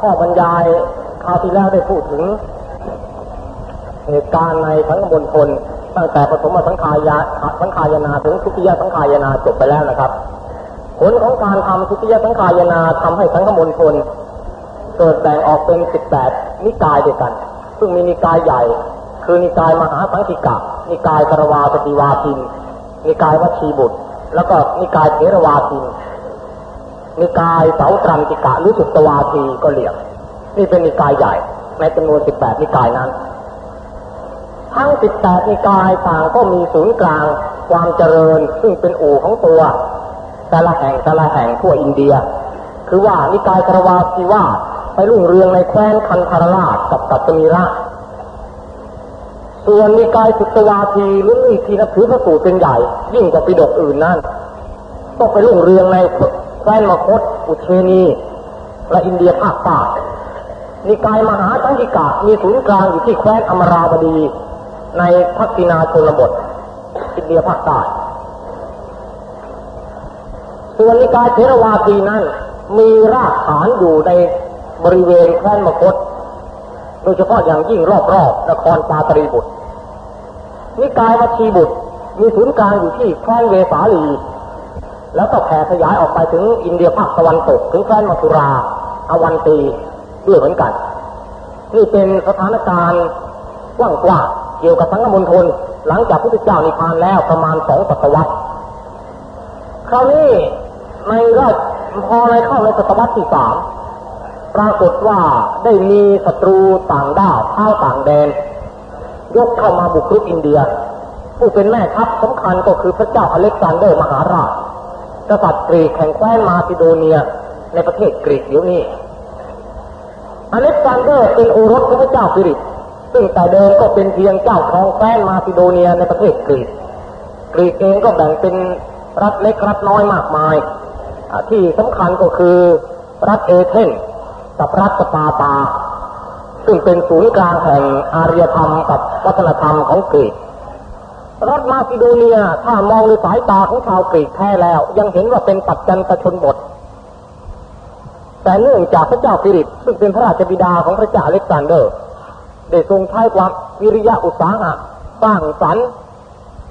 ข้อบรรยายคราวที่แล้วได้พูดถึง เหตุการณ์ในทั้งมณฑลตั้งแต่ปฐมสังขายาสังขายนาถึงทุติยสังขายนาจบไปแล้วนะครับ ผลของการทำทุติยสังขายนาทำให้สังฆมณฑลเกิดแบ่งออกเป็นสิบแปดนิกายด้วยกัน ซึ่งมีนิกายใหญ่ คือนิกายมหาสังคิกะ นิกายกรวาปฏิวาทิน นิกายวัชีบุตร แล้วก็นิกายเทรวาทิน นิกายเสาตรันติกะหรือสุตวาทีก็เรียก นี่เป็นนิกายใหญ่ในจำนวนสิบแปดนิกายนั้น ทั้งสิบแปดนิกายต่างก็มีศูนย์กลางความเจริญซึ่งเป็นอู่ของตัว แต่ละแห่งแต่ละแห่งทั่วอินเดีย คือว่านิกายคารวาสีว่าไปรุ่งเรืองในแคว้นคันธารราชกับกัตมีระส่วนนิกายสุตวาทีหรือนิทีนับถือพระสูตรเป็นใหญ่ ยิ่งกว่าปิดกอื่นนั่นต้องไปรุ่งเรืองใน แคว้นมคตอุเชนีและอินเดียภาคใต้นิกายมหาสังกิกะมีศูนย์กลางอยู่ที่แคว้นอมราบดี ในพักตินาชนบทอินเดียภาคใต้ส่วนนิกายเทรวาทีนั้น มีรากฐานอยู่ในบริเวณแคว้นมคต โดยเฉพาะอย่างยิ่งรอบๆนครปาตรีบุตรนิกายวชีบุตรมีศูนย์กลางอยู่ที่แคว้นเวสาลี แล้วก็แผ่ขยายออกไปถึงอินเดียภาคตะวันตกถึงแคว้นมัทุราอวันตีด้วยเหมือนกัน นี่เป็นสถานการณ์กว้างๆเกี่ยวกับสังฆมณฑลหลังจากพระพุทธเจ้านิพพานแล้วประมาณสองศตวรรษคราวนี้ในราชพอในเข้าในศตวรรษที่สามปรากฏว่าได้มีศัตรูต่างด้าวท้าต่างแดน ยกเข้ามาบุกรุกอินเดีย ผู้เป็นแม่ทัพสำคัญก็คือพระเจ้าอเล็กซานเดอร์มหาราช กษัตริย์กรีกแห่งแคว้นมาซิโดเนีย ในประเทศกรีกเดี๋ยวนี้อเล็กซานเดอร์เป็นโอรสของพระเจ้าฟิลิปซึ่งแต่เดิมก็เป็นเพียงเจ้าครองแคว้นมาซิโดเนียในประเทศกรีก กรีกเองก็แบ่งเป็นรัฐเล็กรัฐน้อยมากมาย ที่สำคัญก็คือรัฐเอเธนส์กับรัฐสปาร์ตา ซึ่งเป็นศูนย์กลางแห่งอารยธรรมกับวัฒนธรรมของกรีก รัฐมาซิโดเนียถ้ามองในสายตาของชาวกรีกแท้แล้ว ยังเห็นว่าเป็นปัจจันตชนบท แต่เนื่องจากพระเจ้าฟิลิปซึ่งเป็นพระราชบิดาของพระเจ้าอเล็กซานเดอร์ ได้ทรงใช้ความวิริยะอุตสาหะสร้างสรรค์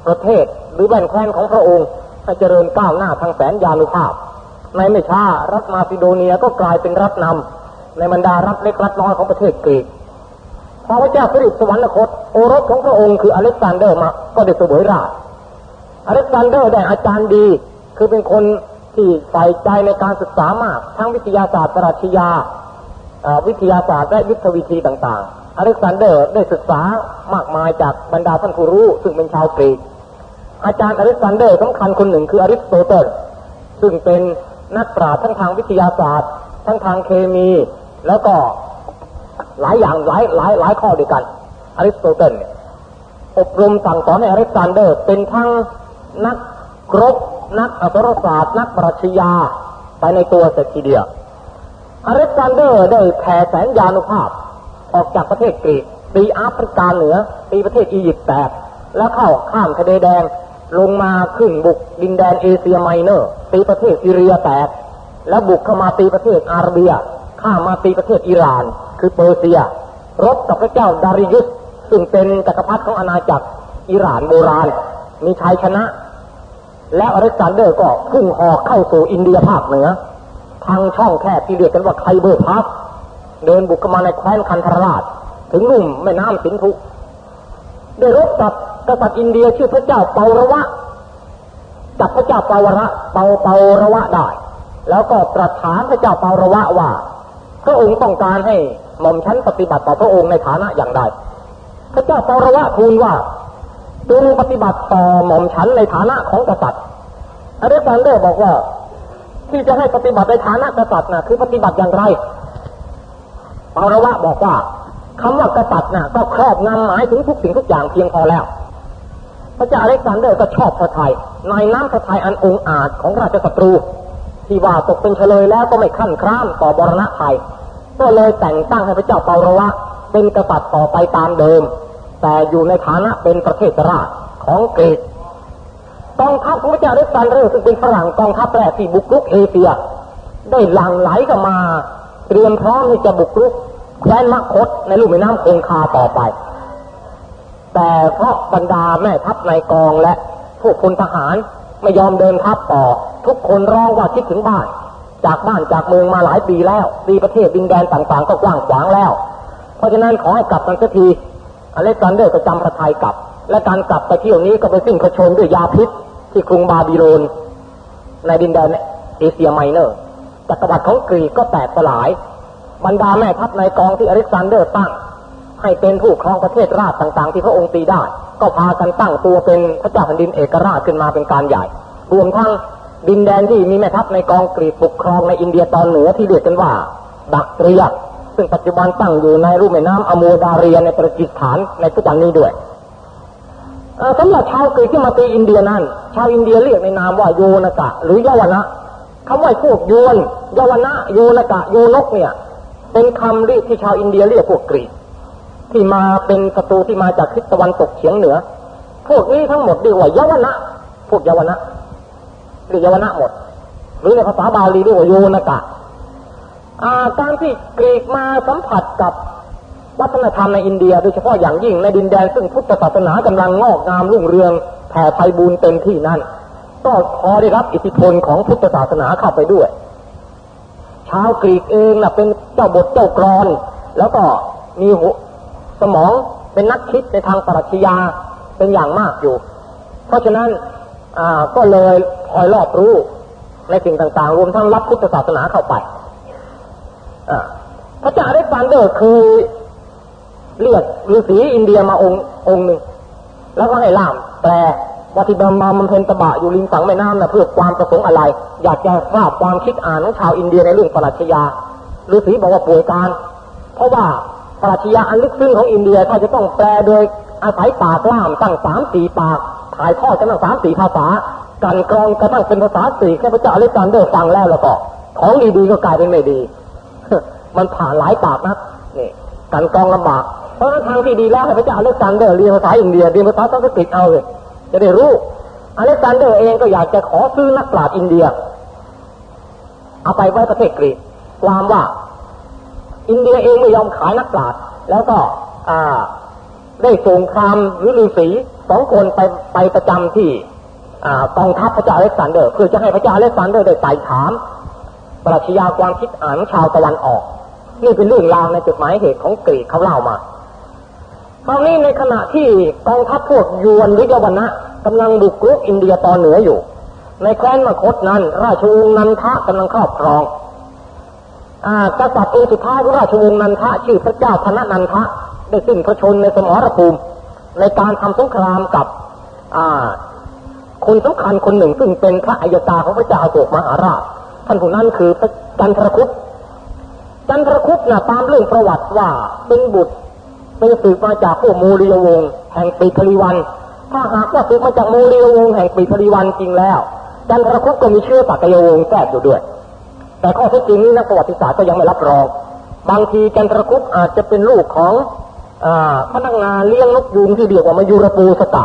ประเทศหรือแว่นแคว้นของพระองค์ให้เจริญก้าวหน้าทางแสนยานุภาพ ในไม่ช้ารัฐมาซิโดเนียก็กลายเป็นรัฐนำในบรรดารัฐเล็กรัฐน้อยของประเทศกรีก พระเจ้าฟิลิปสวรรคตโอรสของพระองค์คืออเล็กซานเดอร์มา ก็ได้เสวยราชย์อเล็กซานเดอร์ได้อาจารย์ดี คือเป็นคนที่ใส่ใจในการศึกษามาก ทั้งวิทยาศาสตร์ปรัชญาวิทยาศาสตร์และยุทธวิธีต่างๆ อเล็กซานเดอร์ได้ศึกษามากมายจากบรรดาท่านผู้รู้ ซึ่งเป็นชาวกรีก อาจารย์อเล็กซานเดอร์สำคัญคนหนึ่งคืออริสโตเติล ซึ่งเป็นนักปราชญ์ทั้งทางวิทยาศาสตร์ ทั้งทางเคมี แล้วก็ หลายอย่างหลายหลายหลายข้อด้วยกันอริสโตเติลอบรมสั่งสอนให้อเล็กซานเดอร์ เป็นทั้งนักกรบนักอักษรศาสตร์ นักปรัชญาไปในตัวเสียทีเดียวอเล็กซานเดอร์ได้แผ่แสนยานุภาพ ออกจากประเทศกรีกตีแอฟริกาเหนือตีประเทศอียิปต์แตกแล้วเข้าข้ามทะเลแดงลงมาขึ้นบุกดินแดนเอเชียไมเนอร์ตีประเทศซีเรียแตกแล้วบุกเข้ามาตีประเทศอาระเบีย ข้ามมาตีประเทศอิหร่าน คือเปอร์เซีย รบกับพระเจ้าดาริยุสซึ่งเป็นจักรพรรดิของอาณาจักรอิหร่านโบราณ มีชัยชนะ แล้วอเล็กซานเดอร์ก็พุ่งหอกเข้าสู่อินเดียภาคเหนือ ทางช่องแคบที่เรียกกันว่าไคเบอร์พาสเดินบุกมาในแคว้นคันธรราช ถึงลุ่มแม่น้ำสินธุได้รบกับกษัตริย์อินเดียชื่อพระเจ้าเปาระวะจับพระเจ้าเปาวระเปาเปาระวะได้ แล้วก็ตรัสถามพระเจ้าเปาระวะว่าพระองค์ต้องการให้ หม่อมชั้นปฏิบัติต่อพระองค์ในฐานะอย่างใดพระเจ้าเปาระวะทูลว่าจงปฏิบัติต่อหม่อมชั้นในฐานะของกษัตริย์อเล็กซานเดอร์บอกว่า ที่จะให้ปฏิบัติในฐานะกษัตริย์นะคือปฏิบัติอย่างไรเปาระวะบอกว่าคำว่ากษัตริย์น่ะก็ครอบงำหมายถึงทุกสิ่งทุกอย่างเพียงพอแล้ว พระเจ้าอเล็กซานเดอร์ก็ชอบพระทัยในน้ำพระทัยอันองอาจของราชศัตรูที่ว่าตกเป็นเชลยแล้วก็ไม่ครั่นคร้ามต่อมรณภัย ก็เลยแต่งตั้งให้พระเจ้าเปาระวะเป็นกษัตริย์ต่อไปตามเดิม แต่อยู่ในฐานะเป็นประเทศราชของกรีกกองทัพของพระเจ้าเล็กซานเดอร์ซึ่งเป็นฝรั่งกองทัพแรกที่บุกรุกเอเชีย ได้หลั่งไหลกันมา เตรียมพร้อมที่จะบุกรุกแคว้นมคตในลุ่มแม่น้ำคงคาต่อไป แต่เพราะบรรดาแม่ทัพนายกองและพวกพลทหารไม่ยอมเดินทัพต่อ ทุกคนร้องว่าคิดถึงบ้าน จากบ้านจากเมืองมาหลายปีแล้วปีประเทศดินแดนต่างๆ ก็กว้างขวางแล้ว เพราะฉะนั้นขอให้กลับกันสักทีอเล็กซานเดอร์ก็จำพระทัยกลับ และการกลับไปเที่ยวนี้ก็ไปสิ้นพระชนม์ด้วยยาพิษที่กรุงบาบิโลน ในดินแดนเอเชียไมเนอร์จักรวรรดิของกรีกก็แตกสลาย บรรดาแม่ทัพนายกองที่อเล็กซานเดอร์ตั้ง ให้เป็นผู้ครองประเทศราชต่างๆ ที่พระองค์ตีได้ ก็พากันตั้งตัวเป็นพระเจ้าแผ่นดินเอกราชขึ้นมาเป็นการใหญ่ รวมทั้ง ดินแดนที่มีแม่ทัพนายกองกรีกปกครองในอินเดียตอนเหนือที่เรียกกันว่า บักเตรียซึ่งปัจจุบันตั้งอยู่ในลุ่มแม่น้ำอามูดาเรียในปากีสถานในทุกวันนี้ด้วยสำหรับชาวกรีกที่มาตีอินเดียนั้น ชาวอินเดียเรียกในนามว่าโยนกะ หรือยาวนะคำว่าพวกโยนยาวนะโยนกะโยนกเนี่ย เป็นคำเรียกที่ชาวอินเดียเรียกพวกกรีกที่มาเป็นศัตรูที่มาจากทิศตะวันตกเฉียงเหนือ พวกนี้ทั้งหมดเรียกว่ายาวนะ พวกยาวนะ เรียาวนะหมด หรือในภาษาบาลีเรียกว่าโยนกะการที่กรีกมาสัมผัสกับวัฒนธรรมในอินเดีย โดยเฉพาะอย่างยิ่งในดินแดนซึ่งพุทธศาสนากำลังงอกงามรุ่งเรืองแผ่ไพบูรณ์เต็มที่นั่นก็พอได้รับอิทธิพลของพุทธศาสนาเข้าไปด้วย ชาวกรีกเองนะเป็นเจ้าบทเจ้ากรอน แล้วก็มีสมองเป็นนักคิดในทางปรัชญาเป็นอย่างมากอยู่ เพราะฉะนั้น ก็เลยคอยรอบรู้ในสิ่งต่างๆ รวมทั้งรับพุทธศาสนาเข้าไปพระเจ้าอเล็กซานเดอร์คือเรียกฤาษีอินเดียมาองค์องค์หนึ่ง แล้วก็ให้ล่ามแปลว่าที่บำมาบำเพ็ญตบะอยู่ริมฝั่งแม่น้ำนะเพื่อความประสงค์อะไร อยากจะทราบความคิดอ่านของชาวอินเดียในเรื่องปรัชญาฤาษีบอกว่าป่วยการ เพราะว่าปรัชญาอันลึกซึ้งของอินเดียถ้าจะต้องแปลโดยอาศัยปากล่ามตั้งสามสี่ปาก ถ่ายทอดกันตั้งสามสี่ภาษา กลั่นกรองกระทั่งเป็นภาษากรีกแก่พระเจ้าอเล็กซานเดอร์ฟังแล้วแล้วก็ ของดีๆก็กลายเป็นไม่ดี มันผ่านหลายปากนะนี่กลั่นกรองลำบาก เพราะทางที่ดีแล้วพระเจ้าอเล็กซานเดอร์เรียนภาษาอินเดียเรียนภาษาสันสกฤตเอาเลยจะได้รู้อเล็กซานเดอร์เองก็อยากจะขอซื้อนักปราชญ์อินเดีย เอาไปไว้ประเทศกรีกความว่า อินเดียเองไม่ยอมขายนักปราชญ์แล้วก็ อ่า ได้ส่งครามหรือฤาษีสองคนไปไปประจำที่กองทัพพระเจ้าอเล็กซานเดอร์เพื่อจะให้พระเจ้าอเล็กซานเดอร์ได้ไต่ถาม ปรัชญาความคิดอ่านชาวตะวันออก นี่เป็นเรื่องราวในจดหมายเหตุของกรีกเขาเล่ามาคราวนี้ในขณะที่กองทัพพวกยวนหรือยวันนะกำลังบุกรุกอินเดียตอนเหนืออยู่ ในแคว้นมคตนั้น ราชวงศ์นันทะกำลังครอบครองอกษัตริย์องค์สุดท้ายของราชวงศ์นันทะชื่อพระเจ้าธนนันทะ ได้สิ้นพระชนในสมรภูมิ ในการทำสงครามกับคนสำคัญคนหนึ่งซึ่งเป็นพระอัยกาของพระเจ้าอโศกมหาราช ท่านผู้นั้นคือพระจันทรคุปจันทรคุปนะตามเรื่องประวัติว่าเป็นบุตรเป็นสืบมาจากพวกมูริยวงศ์แห่งปีพลีวัน ถ้าหากว่าสืบมาจากมูริยวงศ์แห่งปีพลีวันจริงแล้ว จันทรคุปก็มีเชื้อปักยวงศ์แทรกอยู่ด้วย แต่ข้อเท็จจริงนี้นักประวัติศาสตร์ก็ยังไม่รับรอง บางทีจันทรคุปอาจจะเป็นลูกของ พนักงานเลี้ยงนกยูงที่เรียกว่ามายูรปูสตะ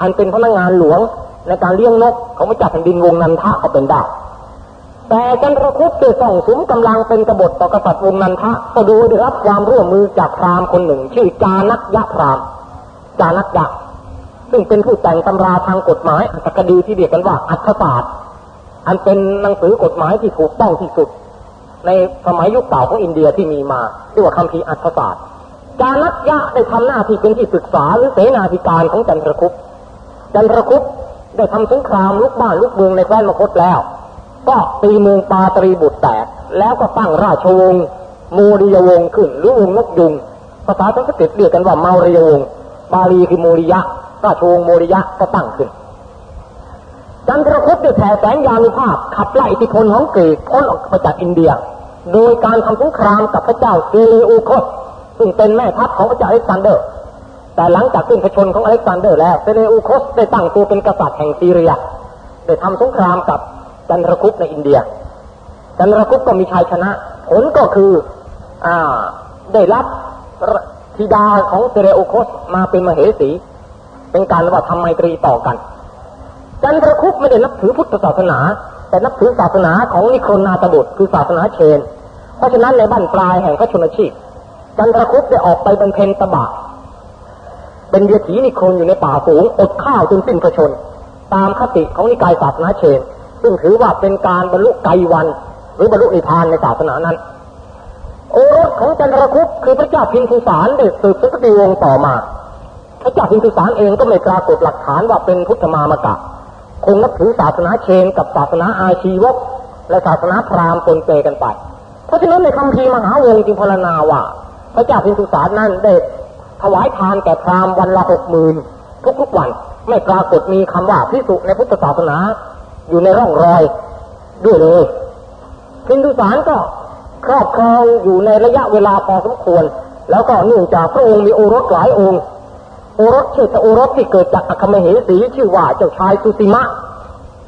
อันเป็นพนักงานหลวงในการเลี้ยงนกเของพระเจ้าแผ่นดินวงนันทะก็เป็นได้แต่จันทรคุปได้ส่งสมกำลังเป็นกบฏต่อกษัตริย์วงนันทะก็โดยได้รับความร่วมมือจากพราหมณ์คนหนึ่ง ชื่อจานักยะพราหมณ์จานักยะซึ่งเป็นผู้แต่งตำราทางกฎหมายอัตคดีที่เรียกกันว่าอัตศาสตร์อันเป็นหนังสือกฎหมายที่ถูกต้องที่สุด ในสมัยยุคเก่าของอินเดียที่มีมาเรียกว่าคำพีอัตศาสตร์ จานักยะได้ทำหน้าที่เป็นที่ศึกษาหรือเสนาธิการของจันทรคุปจันทรคุปได้ทำสงครามลุกบ้านลุกเมืองในแคว้นมคตแล้ว ก็ตีเมืองปาตรีบุตรแตก แล้วก็ตั้งราชวงศ์โมริยวงศ์ขึ้นหรือวงศ์นกยูง ภาษาสันสกฤตเรียกกันว่าเมาริยวงศ์บาลีคือโมริยะ ราชวงศ์โมริยะก็ตั้งขึ้นจันทรคุปต์ได้แผ่แสนยานุภาพขับไล่อิทธิพลของกรีกพ้นออกไปจากอินเดีย โดยการทำสงครามกับพระเจ้าเซเลอูคอส ซึ่งเป็นแม่ทัพของพระเจ้าอเล็กซานเดอร์ แต่หลังจากสิ้นพระชนม์ของอเล็กซานเดอร์แล้วเซเลอูคอสได้ตั้งตัวเป็นกษัตริย์แห่งซีเรีย ได้ทำสงครามกับจันทรคุปในอินเดีย จันทรคุปก็มีชัยชนะ ผลก็คืออ่าได้รับธิดาของเซเรอโคสมาเป็นมเหสี เป็นการว่าทำไมตรีต่อกัน จันทรคุปไม่ได้นับถือพุทธศาสนา แต่นับถือศาสนาของนิโครนาตบุตรคือศาสนาเชน เพราะฉะนั้นในบ้านปลายแห่งพระชนชีพ จันทรคุปได้ออกไปบรรเพ็ญตบะ เป็นเดียถีนิครนอยู่ในป่าสูงอดข้าวจนสิ้นพระชน ตามคติของนิกายศาสนาเชน ซึ่งถือว่าเป็นการบรรลุไกวัน หรือบรรลุนิพพานในศาสนานั้น โอรสของจันทรคุปคือพระเจ้าพินทุสารได้สืบสุกติวงต่อมา พระเจ้าพินทุสารเองก็ไม่ปรากฏหลักฐานว่าเป็นพุทธมามกะคงนับถือศาสนาเชน กับศาสนาอาชีวกและศาสนาพราหมณ์ปนเปกันไป เพราะฉะนั้นในคำพีมหาวงจึงพรรณนาว่า พระเจ้าพินทุสารนั้นได้ถวายทานแก่พราหมณ์วันละหกหมื่นทุกๆวันไม่ปรากฏมีคำว่าพิสุในพุทธศาสนา อยู่ในร่องรอยด้วยเลยพินทุสารก็ครอบครองอยู่ในระยะเวลาพอสมควร แล้วก็เนื่องจากพระองค์มีโอรสหลายองค์ โอรสชื่อโอรสที่เกิดจากอัคมเหสีชื่อว่าเจ้าชายสุติมะ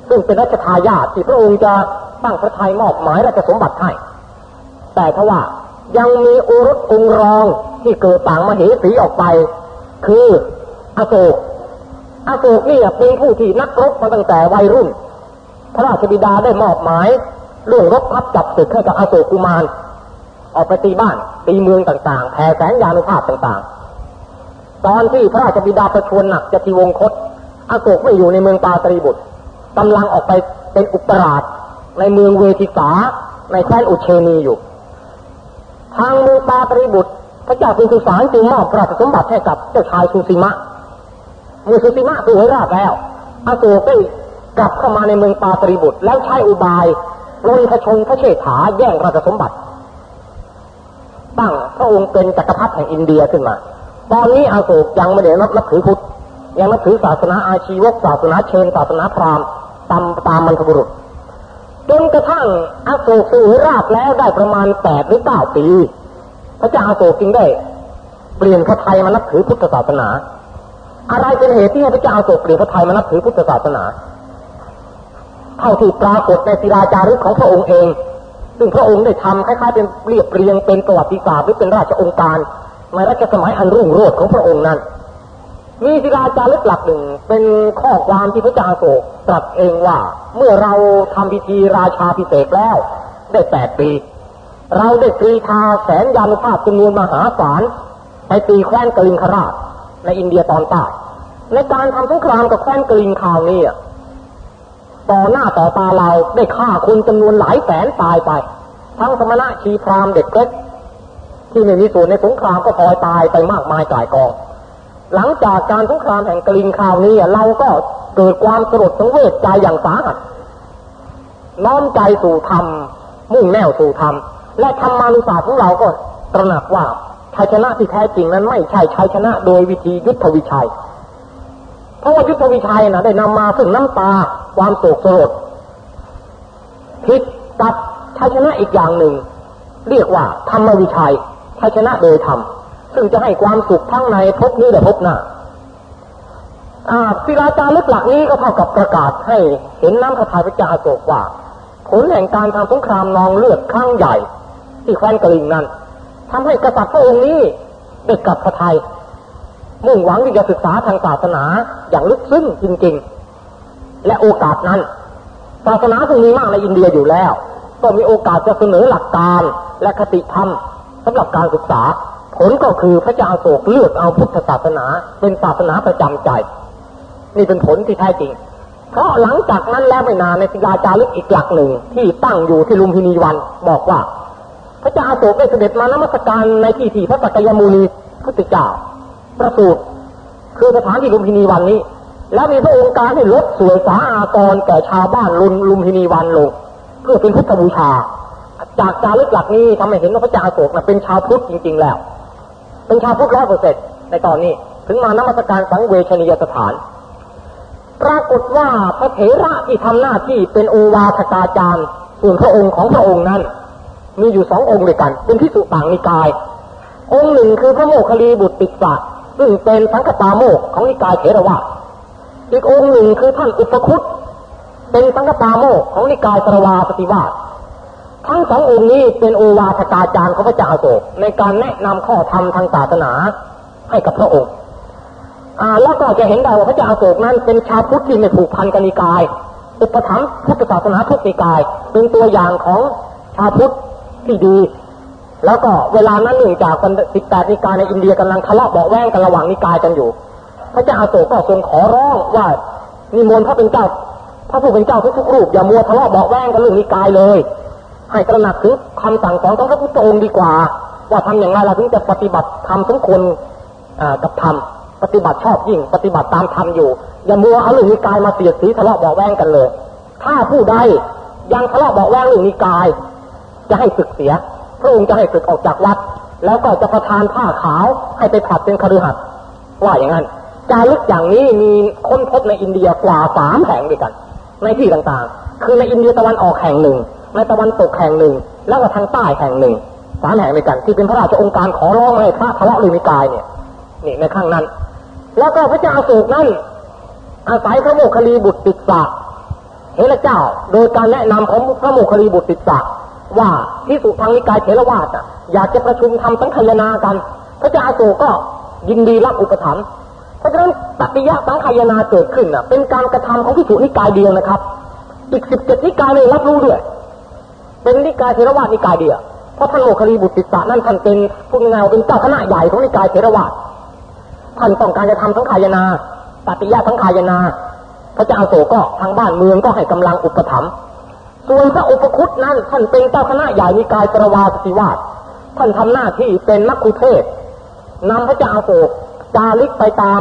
ซึ่งเป็นรัชทายาทที่พระองค์จะตั้งพระทัยมอบหมายราชสมบัติให้แต่ทว่า ยังมีโอรสองรองที่เกิดต่างมเหสีออกไป คืออโศกอโศกนี่เป็นผู้ที่นักรบมาตั้งแต่วัยรุ่น พระราชบิดาได้มอบหมายเรื่องรบพับจับศึกให้กับอโศกกุมาร ออกไปตีบ้านตีเมืองต่างๆแผ่แสงยานุภาพต่างๆ ตอนที่พระราชบิดาประชวรหนักจะทีวงคตอโศกไม่อยู่ในเมืองปาตรีบุตรกำลังออกไปเป็นอุปราชในเมืองเวทิสาในแคว้นอุเชนีอยู่ ทางเมืองปาตรีบุตร พระเจ้าพิมพิสารจึงมอบราชสมบัติให้กับเจ้าชายสุสีมะเมื่อสุสีมะถูกราชแล้วอาโศกได้กลับเข้ามาในเมืองปาตรีบุตร แล้วใช้อุบายล้นพระชนพระเชษฐาแย่งราชสมบัติตั้งพระองค์เป็นจักรพรรดิแห่งอินเดียขึ้นมา ตอนนี้อาโศกยังไม่ได้นับนับถือพุทธยังนับถือศาสนาอาชีวกศาสนาเชนศาสนาพราหมณ์ตามตามมันทบุรุษ จนกระทั่งอโศกสูราบแล้วได้ประมาณแปดหรือเก้าปี พระเจ้าอาโศกจึงได้ เปลี่ยนพระไทยมานับถือพุทธศาสนา อะไรเป็นเหตุที่ให้พระเจ้าอาโศกเปลี่ยนพระไทยมานับถือพุทธศาสนา เท่าที่ปรากฏในศิลาจารึกของพระองค์เอง ซึ่งพระองค์ได้ทำคล้ายๆเป็นเรียบเรียงเป็นประวัติศาสตร์หรือเป็นราชองค์การในรัชสมัยอันรุ่งโรจน์ของพระองค์นั้น มีศิลาจารึกหลักหนึ่งเป็นข้อความที่พระเจ้าโศกตรัสเองว่า เมื่อเราทำพิธีราชาพิเศษแล้ว ได้แปดปี เราได้ตรีทาแสนยานุภาพจำนวนมหาศาลไปตีแคว้นกลิงคราชในอินเดียตอนใต้ในการทำสงครามกับแคว้นกลิงคราวนี้ต่อหน้าต่อตาเราได้ฆ่าคนจำนวนหลายแสนตายไป ทั้งสมณะชีพรามเด็กเล็กที่ไม่มีส่วนในสงครามก็พลอยตายไปมากมายกายกอง หลังจากการสงครามแห่งกลิงคราวนี้เราก็เกิดความสลดสังเวชใจอย่างสาหัสน้อมใจสู่ธรรมมุ่งแนวสู่ธรรมและธรรมานุศาสตร์ของเราก็ตระหนักว่าชัยชนะที่แท้จริงนั้นไม่ใช่ชัยชนะโดยวิธียุทธวิชัย เพราะว่ายุทธวิชัยนะได้นำมาซึ่งน้ำตาความโศกสลดผิดกับชัยชนะอีกอย่างหนึ่ง เรียกว่าธรรมวิชัยชัยชนะโดยธรรม ซึ่งจะให้ความสุขทั้งในภพนี้และภพหน้าศิลาจารึกหลักนี้ก็เท่ากับประกาศให้เห็นน้ำพระทัยพระเจ้าอโศกว่า ผลแห่งการทำสงครามนองเลือดครั้งใหญ่ ที่แคว้นกลิงนั้นทำให้กษัตริย์พระองค์นี้ได้กลับพระทัยมุ่งหวังที่จะศึกษาทางศาสนาอย่างลึกซึ้งจริง ๆ และโอกาสนั้น ศาสนาซึ่งมีมากในอินเดียอยู่แล้ว ก็มีโอกาสจะเสนอหลักการและคติธรรมสำหรับการศึกษา ผลก็คือพระเจ้าโศกเลือกเอาพุทธศาสนา เป็นศาสนาประจำใจ นี่เป็นผลที่แท้จริง เพราะหลังจากนั้นแล้วไม่นานในศิลาจารึกอีกหลักหนึ่งที่ตั้งอยู่ที่ลุมพินีวันบอกว่า พระเจ้าโศกได้เสด็จมานมัสการในที่ที่พระสักยมุนีพุทธเจ้าประสูติคือสถานที่ลุมพินีวันนี้ แล้วมีพระองค์การให้ลดสวยสาอากรแก่ชาวบ้านลุมลุมพินีวันลง เพื่อเป็นพุทธบูชา จากจารึกหลักนี้ทำให้เห็นว่าพระเจ้าอาโศกนะเป็นชาวพุทธจริง ๆ แล้ว เป็นชาวพุทธร้อยเปอร์เซ็นต์ในตอนนี้ ถึงมานมัสการสังเวชนียสถาน ปรากฏว่าพระเถระที่ทำหน้าที่เป็นโอวาทกาจารย์ส่วนพระองค์ของพระองค์นั้น มีอยู่สององค์ด้วยกัน เป็นที่สุต่างนิกาย องค์หนึ่งคือพระโมคคัลลีบุตรติสะซึ่งเป็นสังฆปาโมกของนิกายเถรวาทอีกองค์หนึ่งคือท่านอุปคุตเป็นสังฆปาโมกของนิกายสรวาปฏิวาส ทั้งสององค์นี้เป็นโอวาทกาจารย์ของพระเจ้าโศกในการแนะนำข้อธรรมทางศาสนาให้กับพระองค์อ่าแล้วก็จะเห็นได้ว่าพระเจ้าโศกนั้นเป็นชาวพุทธที่ไม่ผูกพันกันนิกาย อุปถัมภ์พุทธศาสนาทุกนิกาย เป็นตัวอย่างของชาวพุทธที่ดี แล้วก็เวลานั้นหนึ่งจากสิบแปดนิกายในอินเดียกำลังทะเลาะเบาแวงกันระหว่างนิกายกันอยู่ พระเจ้าอาโศกก็ทรงขอร้องว่านิมนต์พระเป็นเจ้าพระผู้เป็นเจ้าทุกๆรูปอย่ามัวทะเลาะเบาแวงกันเรื่องนิกายเลย ให้ตระหนักถึงคำสั่งสอนของพระพุทธองค์ดีกว่า ว่าทำอย่างไรเราถึงจะปฏิบัติธรรมสมควรกับธรรมปฏิบัติชอบยิ่ง ปฏิบัติตามธรรมอยู่ อย่ามัวเอาเรื่องนิกายมาเสียดสีทะเลาะเบาแวงกันเลย ถ้าผู้ใดยังทะเลาะเบาแวงเรื่องนิกาย จะให้ศึกเสีย พระองค์จะให้ศึกออกจากวัด แล้วก็จะประทานผ้าขาวให้ไปผัดเป็นคฤหัสถ์ว่าอย่างนั้นจารึกอย่างนี้มีค้นพบในอินเดียกว่าสามแห่งด้วยกัน ในที่ต่างๆ คือในอินเดียตะวันออกแห่งหนึ่ง ในตะวันตกแห่งหนึ่ง แล้วก็ทางใต้แห่งหนึ่งสามแห่งด้วยกัน ที่เป็นพระราชองค์การขอร้องให้พระทะเลาะลืมีกายเนี่ยนี่ในข้างนั้น แล้วก็พระเจ้าโศกนั้นอาศัยพระโมคคลีบุตรติดสะเฮระเจ้า โดยการแนะนำของพระโมคคลีบุตรติดสะว่าที่สุทางนิกายเทรวาสอยากจะประชุมทำสังขยนากัน พระเจ้าอาโศกก็ยินดีรับอุปถัมภ์เพราะฉะนั้นปฏิยะสังขยนาเกิดขึ้นอะเป็นการกระทำของพิสุนิกายเดียวนะครับ อีกสิบเจ็ดนิกายเลยรับรู้ด้วย เป็นนิกายเทรวาสนิกายเดียวเพราะท่านโมคคลีบุตรติสานั่นท่านเป็นผู้งาเป็นเจ้าคณะใหญ่ของนิกายเทรวาสท่านต้องการจะทำสังขายนาปฏิยะสังขายนาพระเจ้าโศก็ทางบ้านเมืองก็ให้กำลังอุปถัมภ์ส่วนพระอุปคุตนั้นท่านเป็นเจ้าคณะใหญ่นิกายปรวาสติวาสท่านทำหน้าที่เป็นนักคุเทศนำพระเจ้าโศกจาริกไปตาม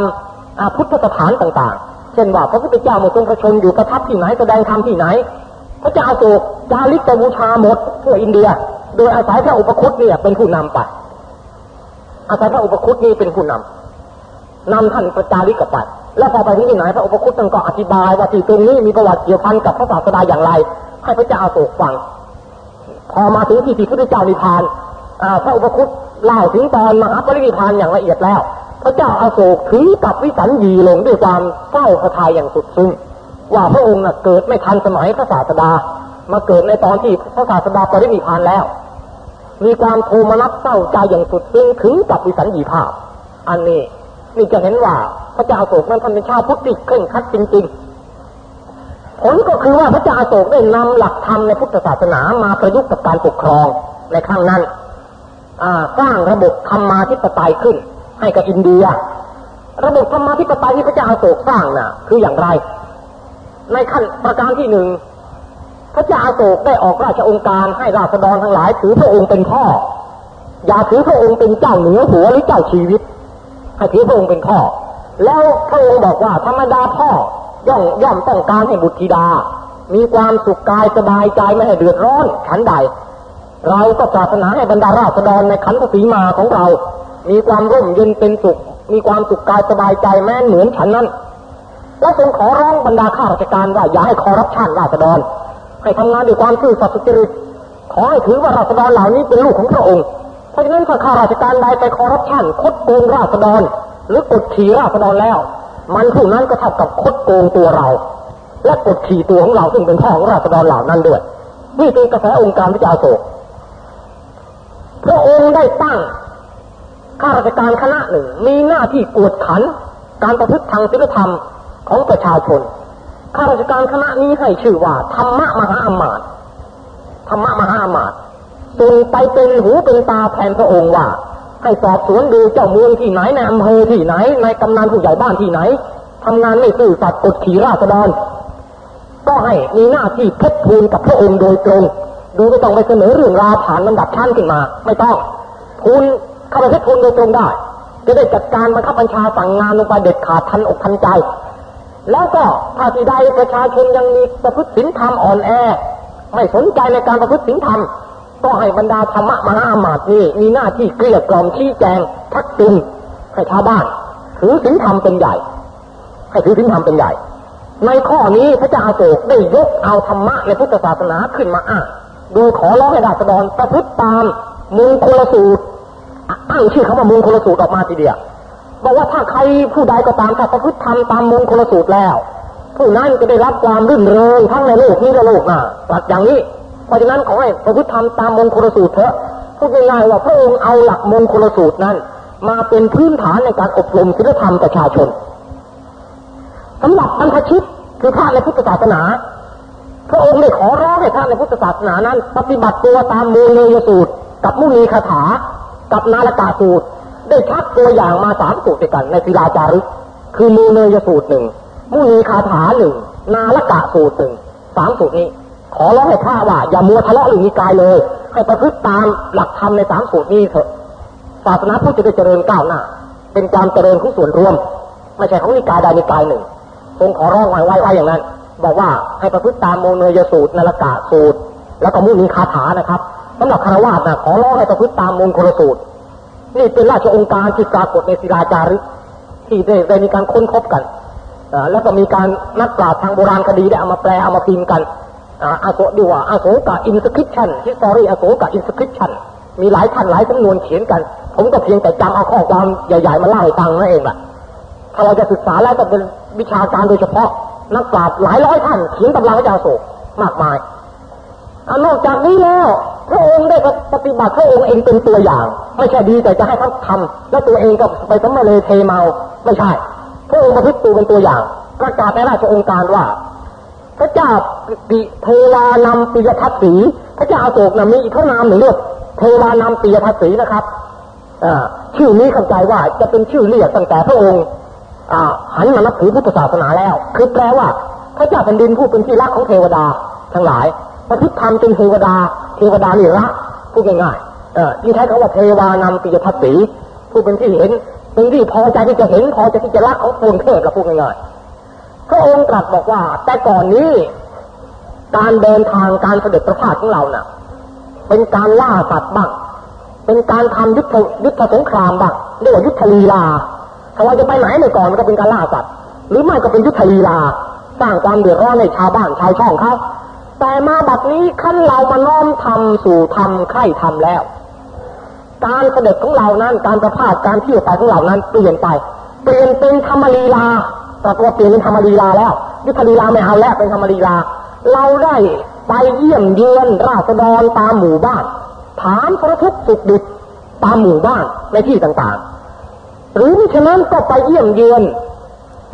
พุทธสถานต่างๆ เช่นว่าพระพุทธเจ้าเมื่อทรงประชนอยู่ประทับที่ไหนแสดงธรรมที่ไหน พระเจ้าโศกจาริกไปบูชาหมดทั่วอินเดีย โดยอาศัยพระอุปคุตเนี่ยเป็นผู้นำไป อาศัยพระอุปคุตนี่เป็นผู้นำนำท่านประจาริกกับไป แล้วพอไปที่ไหนพระอุปคุตท่านก็อธิบายว่าที่ตรงนี้มีประวัติเกี่ยวพันกับพระศาสดาอย่างไร ให้พระเจ้าโศกฟัง พอมาถึงที่ที่พระพุทธเจ้านิพพานพระอุปคุตเล่าถึงตอนมหาปรินิพพานอย่างละเอียดแล้ว พระเจ้าอาโศกถือกับวิสัญญีลงด้วยความเศร้าสะทายอย่างสุดซึ้ง ว่าพระองค์เกิดไม่ทันสมัยพระศาสดา มาเกิดในตอนที่พระศาสดาปรินิพพานแล้ว มีความโทมนัสเศร้าใจอย่างสุดซึ้งถึงกับวิสัญญีภาพ อันนี้นี่จะเห็นว่าพระเจ้าโศกนั้นท่านเป็นชาวพุทธที่เคร่งคัดจริงๆ ผลก็คือว่าพระเจ้าโศกได้นำหลักธรรมในพุทธศาสนามาประยุกต์กับการปกครองในครั้งนั้นสร้างระบบธรรมาธิปไตยขึ้น ให้กับอินเดีย ระบบธรรมาธิปไตยที่พระเจ้าอาโศกสร้างน่ะ คืออย่างไร ในขั้นประการที่หนึ่งพระเจ้าอาโศกได้ออกราชองค์การให้ราษฎรทั้งหลายถือพระองค์เป็นพ่อ อย่าถือพระองค์เป็นเจ้าเหนือหัวหรือเจ้าชีวิต ให้ถือพระองค์เป็นพ่อ แล้วพระองค์บอกว่าธรรมดาพ่อย่อมย่อมต้องการให้บุตรธิดา มีความสุขกายสบายใจไม่ให้เดือดร้อนขันใด เราก็ปรารถนาให้บรรดาราษฎรในขันธสีมาของเรา มีความร่มเย็นเป็นสุข มีความสุขกายสบายใจแม้เหมือนฉันนั้น และทรงขอร้องบรรดาข้าราชการว่าอย่าให้คอรับชันราษฎรให้ทำงานด้วยความซื่อสัตย์สุจริตขอให้ถือว่าราษฎรเหล่านี้เป็นลูกของพระองค์ เพราะฉะนั้นถ้าข้าราชการใดไปคอรับชันคดโกงราษฎร หรือกดขี่ราษฎรแล้ว มันผู้นั้นก็เท่ากับคดโกงตัวเรา และกดขี่ตัวของเราซึ่งเป็นพ่อของราษฎรเหล่านั้นด้วยนี่เป็นกระแสองค์การที่จะโศกพระองค์ได้ตั้งข้าราชการคณะหนึ่งมีหน้าที่กวดขัน การประพฤติทางศีลธรรม ของประชาชน ข้าราชการคณะนี้ให้ชื่อว่าธรรมมหาอมาตย์ธรรมมหาอมาตย์ส่งไปเป็นหูเป็นตาแทนพระองค์ว่า ให้สอบสวนดูเจ้าเมืองที่ไหนในอำเภอที่ไหนในกำนันผู้ใหญ่บ้านที่ไหนทำงานไม่ซื่อสัตย์กดขี่ราษฎรก็ให้มีหน้าที่เพชรทูลกับพระองค์โดยตรง ดูไม่ต้องไปเสนอเรื่องราวผ่านลำดับชั้นขึ้นมา ไม่ต้องทูลเข้าไปให้ทูลโดยตรงได้ จะได้จัดการบังคับบัญชาสั่งงานลงไปเด็ดขาดทันอกทันใจ แล้วก็ถ้าที่ใดประชาชนยังมีประพฤติศีลธรรมอ่อนแอ ไม่สนใจในการประพฤติศีลธรรม ก็ให้บรรดาธรรมะมหาอมาตย์นี่มีหน้าที่เกลี้ยกล่อมชี้แจงทักจุงให้ชาวบ้านถือศีลธรรมเป็นใหญ่ ให้ถือศีลธรรมเป็นใหญ่ ในข้อนี้พระเจ้าอาโศกได้ยกเอาธรรมะในพุทธศาสนาขึ้นมาอ้างดูขอร้องให้ราษฎรประพฤติตามมุงคลสูตรอ้างชื่อคำว่ามุงคลสูตรออกมาทีเดียว บอกว่าถ้าใครผู้ใดก็ตามถ้าประพฤติทำตามมุงคลสูตรแล้ว ผู้นั้นจะได้รับความรื่นเริงทั้งในโลกนี้และโลกหน้าตรัสอย่างนี้เพราะฉะนั้นขอให้ประพฤติทำตามมงคลสูตรเถอะพูดง่ายๆว่าพระองค์เอาหลักมงคลสูตรนั้น มาเป็นพื้นฐานในการอบรมศีลธรรมประชาชนสำหรับบรรพชิตคือพระในพุทธศาสนา พระองค์ได้ขอร้องให้ท่านในพุทธศาสนานั้น ปฏิบัติตัวตามมูลเนยสูตร กับมุนีคาถา กับนาลกาสูตร ได้ชักตัวอย่างมาสามสูตรด้วยกันในศิลาจารึก คือมูเนยสูตรหนึ่งมุนีคาถาหนึ่งนาลกะสูตรหนึ่งสามสูตรนี้ ขอร้องให้ข้าว่าอย่ามัวทะเลาะเรื่องนิกายเลย ให้ประพฤติตามหลักธรรมในสามสูตรนี้เถอะศาสนาพุทธจะได้เจริญก้าวหน้า เป็นการเจริญของส่วนรวม ไม่ใช่ของนิกายใดนิกายหนึ่งทรงขอร้องไว้ไว้อย่างนั้น บอกว่าให้ประพฤติตามโมเนยสูตรนาลกะสูตร แล้วก็มุนีคาถานะครับสำหรับคารวะนะขอร้องให้ประพฤติตามมงคลสูตร นี่เป็นราชองค์การที่ปรากฏในศิลาจารึกที่ได้ได้มีการค้นพบกันแล้วก็มีการนักปราชญ์ทางโบราณคดีได้เอามาแปลเอามาพิมพ์กันอาโศดีว่า Asoka Inscription History Asoka Inscription มีหลายท่านหลายสำนวนเขียนกัน ผมก็เพียงแต่จำเอาข้อความใหญ่ ๆ มาเล่าให้ฟังนั่นเองแหละถ้าเราจะศึกษาแล้วก็เป็นวิชาการโดยเฉพาะ นักปราชญ์หลายร้อยท่านเขียนตำราพระเจ้าอโศกมากมายอนอกจากนี้แล้ว พระองค์ได้ปฏิบัติพระองค์เองเป็นตัวอย่าง ไม่ใช่ดีแต่จะให้เขาทำแล้วตัวเองก็ไปสมเลเทเมาไม่ใช่ พระองค์ประพฤติตัวเป็นตัวอย่างประกาศในราชองค์การว่า พระเจ้าปิเทวานำปิยทัศสีพระเจ้าอโศกนะมีอีกข้านามหนึ่งเรียกเทวานำปิยทัศสีนะครับอชื่อนี้เข้าใจว่าจะเป็นชื่อเรียกตั้งแต่พระองค์อ่าหันมานับถือพุทธศาสนาแล้ว คือแปลว่าพระเจ้าแผ่นดินผู้เป็นที่รักของเทวดา ทั้งหลายพระทิธรรมเป็นเทวดา เทวดานี่รักพูดง่ายๆเออที่ใช้คำว่าเทวานำปิยทัศสีผู้เป็นที่เห็นเป็นที่พอใจที่จะเห็นพอใจที่จะรักของคนเทพละพูดง่ายๆพระองค์ตรัสบอกว่า แต่ก่อนนี้ การเดินทางการเสด็จประพาสของเราน่ะ เป็นการล่าสัตว์บ้างเป็นการทำยุทธยุทธสงครามบ้างเรียกว่ายุทธลีลาถ้าเราจะไปไหนเมื่อก่อนมันก็เป็นการล่าสัตว์หรือไม่ก็เป็นยุทธลีลาสร้างความเดือดร้อนในชาวบ้านชาวช่องเขา แต่มาบัดนี้ขั้นเรามาน้อมทำสู่ทำไข่ทำแล้ว การเสด็จของเรานั้นการประพาสการเที่ยวไปของเรานั้นเปลี่ยนไป เปลี่ยนเป็นธรรมลีลาแต่ตัวเปลี่ยนเป็นธรรมลีลาแล้วยุทธลีลาไม่เอาแล้วเป็นธรรมลีลา เราได้ไปเยี่ยมเยือนราษฎรตามหมู่บ้าน ถามสารทุกสุขดิบตามหมู่บ้านในที่ต่างๆ หรือมิฉะนั้นก็ไปเยี่ยมเยือน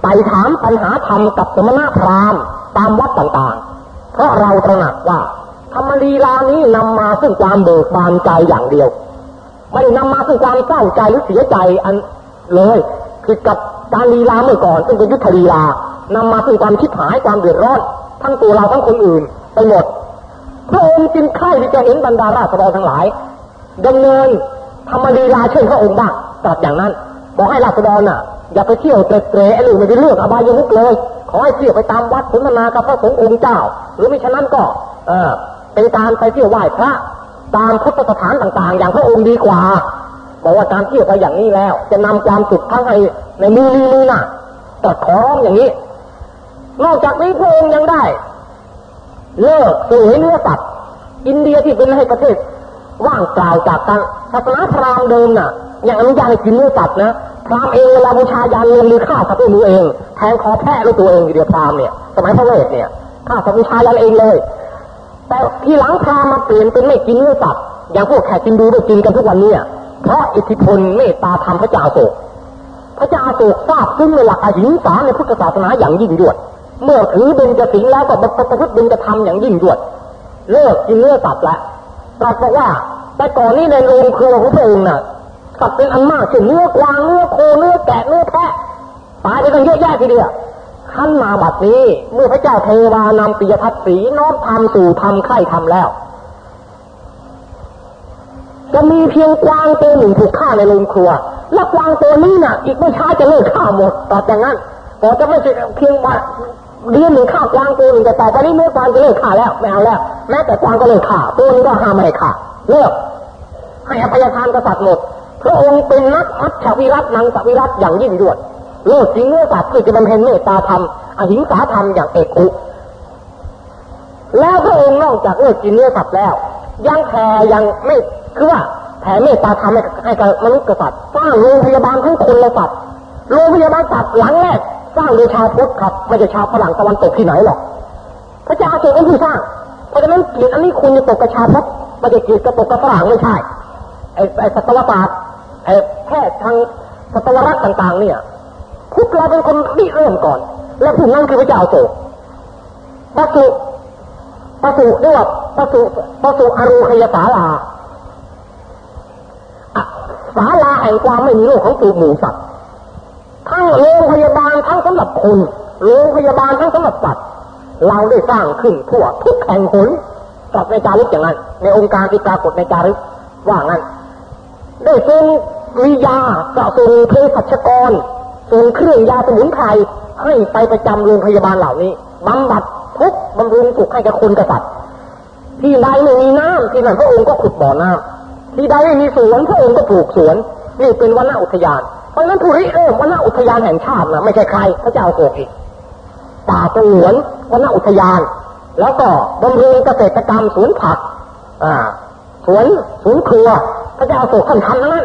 ไปถามปัญหาธรรมกับสมณะพราหมณ์ตามวัดต่างๆ เพราะเราตระหนักว่าธรรมลีลานี้นำมาซึ่งความเบิกบานใจอย่างเดียว ไม่ได้นำมาซึ่งความเศร้าใจหรือเสียใจอันเลย คือกับการลีลาเมื่อก่อน ซึ่งเป็นยุทธลีลานำมาซึ่งความคิดหายความเดือดร้อนทั้งตัวเราทั้งคนอื่นไปหมดพระองค์จึงใคร่ที่จะเห็นบรรดาราษฎรทั้งหลายดำเนินธรรมลีลาเช่นพระองค์บ้างตรัสอย่างนั้นบอกให้ราษฎรน่ะอย่าไปเที่ยวเตะเตะหรือไม่ได้เลือกอบายมุกเลย อให้เที่ยวไปตามวัดสนทนากับพระสงฆ์องค์เจ้า หรือไมิฉะนั้นก็เออเป็นการไปเที่ยวไหว้พระตามพุทธสถานต่างๆ อย่างพระองค์ดีกว่าบอกว่าการเที่ยวไปอย่างนี้แล้ว จะนำความสุขทั้งในในมือนี้มือน่ะแต่ขอร้องอย่างนี้ นอกจากนี้พระองค์ยังได้ เลิกสวยเนื้อสัตว์อินเดียที่เป็นให้ประเทศว่างเปล่าจากกันศาสนาพราหมณ์เดิมน่ะยังอนุญาตให้กินเนื้อสัตว์นะ พรามเองเวลาบูชายันลงมือฆ่าสัตว์ด้วยมือเองแทงคอแพะด้วยตัวเองเดียวพรามเนี่ย สมัยพระเวทเนี่ยฆ่าสัตว์บูชายันเองเลย แต่ทีหลังพรามมาเปลี่ยนเป็นไม่กินเนื้อสัตว์อย่างพวกแขกกินดูไม่กินกันทุกวันเนี้เพราะอิทธิพลเมตตาธรรมพระเจ้าโศกพระเจ้าโศกทราบซึ่งในหลักอหิงสาในพุทธศาสนาอย่างยิ่งยวด เมื่อถือเบญจสิงแล้วก็ประพฤติเบญจธรรมอย่างยิ่งยวด เลิกกินเนื้อสัตว์ล้วตรัสบอกว่าแต่ก่อนนี้ในโรงครัวของพระองค์น่ะ สัตว์เป็นอันมากเช่นเนื้อกวางเนื้อโคเนื้อแกะเนื้อแพะตายไปกันเยอะแยะทีเดียวขั้นมาบัดนี้ เมื่อพระเจ้าเทวานำปิยทัศสีน้อมทำสู่ทำไข่ทำแล้ว จะมีเพียงกวางตัวหนึ่งถูกฆ่าในโรงครัว และกวางตัวนี้น่ะ อีกไม่ช้าจะเลิกฆ่าหมดต่อจากนั้นต่อจะไม่เพียงว่าเดือนหนึ่งฆ่ากวางตัวหนึ่งแต่ต่อไปนี้เมื่อกวางจะเลิกฆ่าแล้วไม่เอาแล้ว แม้แต่กวางก็เลิกฆ่าตัวนี้ก็ห้ามไม่ฆ่าเลิกให้อภัยทานกษัตริย์หมด พระองค์เป็นนักอัจฉวิรัตนังสวิรัตอย่างยิ่งยวดเลิกจริงเนื้อสัตว์เพื่อจะบำเพ็ญเมตตาธรรมอหิงสาธรรมอย่างเอกอุแล้วพระองค์นอกจากเลิกกินเนื้อสัตว์แล้ว ยังแผ่ยังไม่คือว่าแผ่เมตตาธรรมให้กับมนุษย์กษัตริย์สร้างโรงพยาบาลทั้งคนและสัตว์โรงพยาบาลสัตว์หลังแรกสร้างโดยชาวพุทธครับไม่ใช่ชาวฝรั่งตะวันตกที่ไหนหรอกพระเจ้าทรงเป็นผู้สร้างเพราะฉะนั้นเกียรติอันนี้คุณจะตกกับชาพุทธไม่ใช่เกียรติกระตกกับฝรั่งไม่ใช่ไอ้ไอ้สัตวศาสตร์ไอ้ แพทย์ทางสัตวรักษ์ต่างๆ เนี่ยพุทธเราเป็นคนที่เริ่มก่อน และผู้นั้นคือพระเจ้าโศกปสุปสุเรียกว่าปสุปสุอรูคยสาลาศาลาแห่งความไม่มีโรคของตูหมูสัตว์ทั้งโรงพยาบาลทั้งสำหรับคนโรงพยาบาลทั้งสำหรับสัตว์เราได้สร้างขึ้นทั่วทุกแห่งหนตรัสในจารึกอย่างนั้น ในองค์การที่ปรากฏในจารึกว่างั้น ได้ทรงมียาก็ทรงเภสัชกรทรงเครื่องยาสมุนไพรให้ไปประจำโรงพยาบาลเหล่านี้บำบัดทุกบำรุงสุขให้กับคนกษัตริย์ที่ใดไม่มีน้ำที่นั่นพระองค์ก็ขุดบ่อน้ำที่ใดไม่มีสวนพระองค์ก็ปลูกสวน นี่เป็นวันอุทยานเพราะฉะนั้นผู้ริเริ่มวันอุทยานแห่งชาตินะไม่ใช่ใครพระเจ้าโกอีกป่าสงวนวันอุทยาน แล้วก็บำรุงเกษตรกรรมสวนผัก อ่าสวนสวนครัว พระเจ้าโศกท่านทำนั้น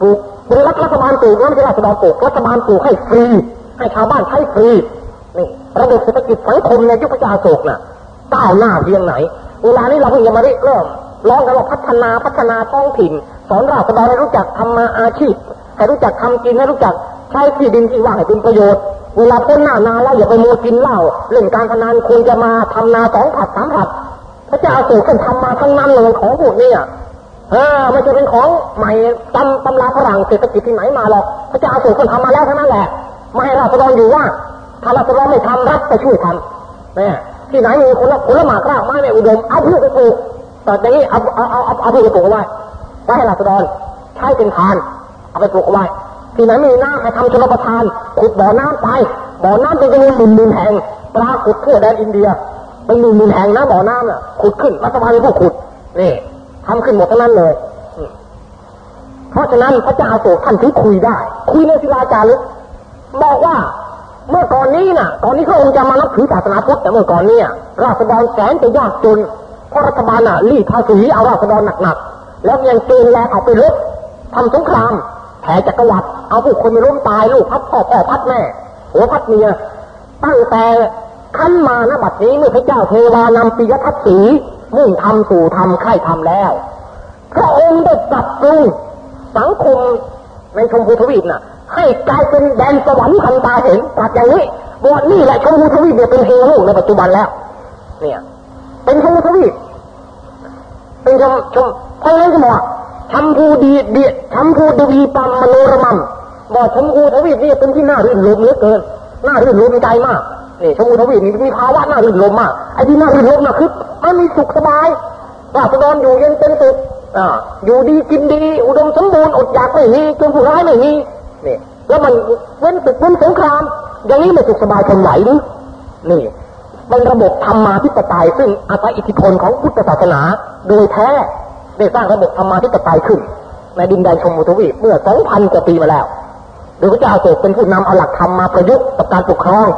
ปลูกเป็นรัฐรัฐบาลปลูกไม่ใช่รัฐบาลปลูกรัฐบาลปลูกให้ฟรี ให้ชาวบ้านใช้ฟรีนี่ระบบเศรษฐกิจสังคมในยุคพระเจ้าโศกน่ะก้าวหน้าเพียงไหน เวลานี้เราเพิ่งจะมาเริ่มร้องกันว่าพัฒนาพัฒนาท้องถิ่น สอนราษฎรให้รู้จักทำมาอาชีพให้รู้จักทำกินให้รู้จักใช้ที่ดินที่ว่างให้เป็นประโยชน์ เวลาพ้นหน้านานแล้วอย่าไปโมกินเหล้าเล่นการพนันควรจะมาทำนาสองผัดสามผัดพระเจ้าสูกท่านทำมาทั้งนั้นเลยของพวกนี้เออไม่จะเป็นของใหม่ตำตำราฝรั่งเศรษฐกิจที่ไหนมาหรอกพระเจ้าสูกท่านทำมาแล้วทั้งนั้นแหละไม่ให้ราษฎรอยู่ว่า ถ้าราษฎรไม่ทำรัฐจะช่วยทำเนี่ยที่ไหนมีคนละคนละหมากรากไม้ไม่อุดมเอาพืชไปปลูกแต่อย่างนี้เอาเอาเอาเอาพืชไปปลูกเอาไว้ไว้ให้ราษฎรใช้เป็นทาน เอาไปปลูกเอาไว้ที่ไหนมีน้ำให้ทำชลประทานขุดบ่อน้ำไปบ่อน้ำเป็นจำนวนหมื่นหมื่นแห่งปรากฏทั่วแดนอินเดียเป็นหมื่นหมื่นแห่งนะบ่อน้ำน่ะขุดขึ้นรัฐบาลเป็นผู้ขุดนี่ ทำขึ้นหมดทั้งนั้นเลย เพราะฉะนั้นพระเจ้าโศกท่านถึงคุยได้ คุยในศิลาจารึกบอกว่าเมื่อก่อนนี้น่ะ ก่อนนี้พระองค์จะมานับถือศาสนาพุทธแต่เมื่อก่อนนี้ราษฎรแสนจะยากจนเพราะรัฐบาลน่ะรีดภาษีเอาราษฎรหนักๆ แล้วยังเกณฑ์แรงเอาไปลบทำสงครามแผ่จักรวรรดิเอาผู้คนไปล้มตายลูกพัดพ่อพ่อพัดแม่หัวพัดเมียตั้งแต่ขั้นมาณบัดนี้เมื่อพระเจ้าเทวานำปียทัศสี มุ่งทำสู่ทำใคร่ทำแล้ว พระองค์ได้ปรับปรุงสังคมในชมพูทวีปน่ะ ให้กลายเป็นแดนสวรรค์ทันตาเห็นปรับอย่างนี้บอกนี่แหละชมพูทวีปเนี่ยเป็นเฮโร่ในปัจจุบันแล้ว เนี่ย เป็นชมพูทวีปเป็นชมชมเพราะงั้นก็บอกชมพูดีเดียชมพูดวีปัมมโนรมัมบอกชมพูทวีปนี่เป็นที่น่ารื่นรมเหลือเกินน่ารื่นรมใจมาก นี่ชมพูทวีปมีภาวะหน่ารื่นรมมากไอ้ที่หน่ารื่นรมน่ะคือมันมีสุขสบายราษฎรอยู่เย็นเป็นสุขอ่าอยู่ดีกินดี อุดมสมบูรณ์อดอยากไม่มีจนผู้ร้ายไม่มีนี่แล้วมันเว้นตึกเว้นสงคราม อย่างนี้ไม่สุขสบายทนไหวหรือนี่เป็นระบบธรรมาธิปไตยซึ่งอาศัยอิทธิพลของพุทธศาสนา โดยแท้ได้สร้างระบบธรรมาธิปไตยขึ้น ในดินแดนชมพูทวีปเมื่อสองพันกว่าปีมาแล้วโดยพระเจ้าโศกเป็นผู้นำเอาหลักธรรมมาประยุกต์กับการปกครอง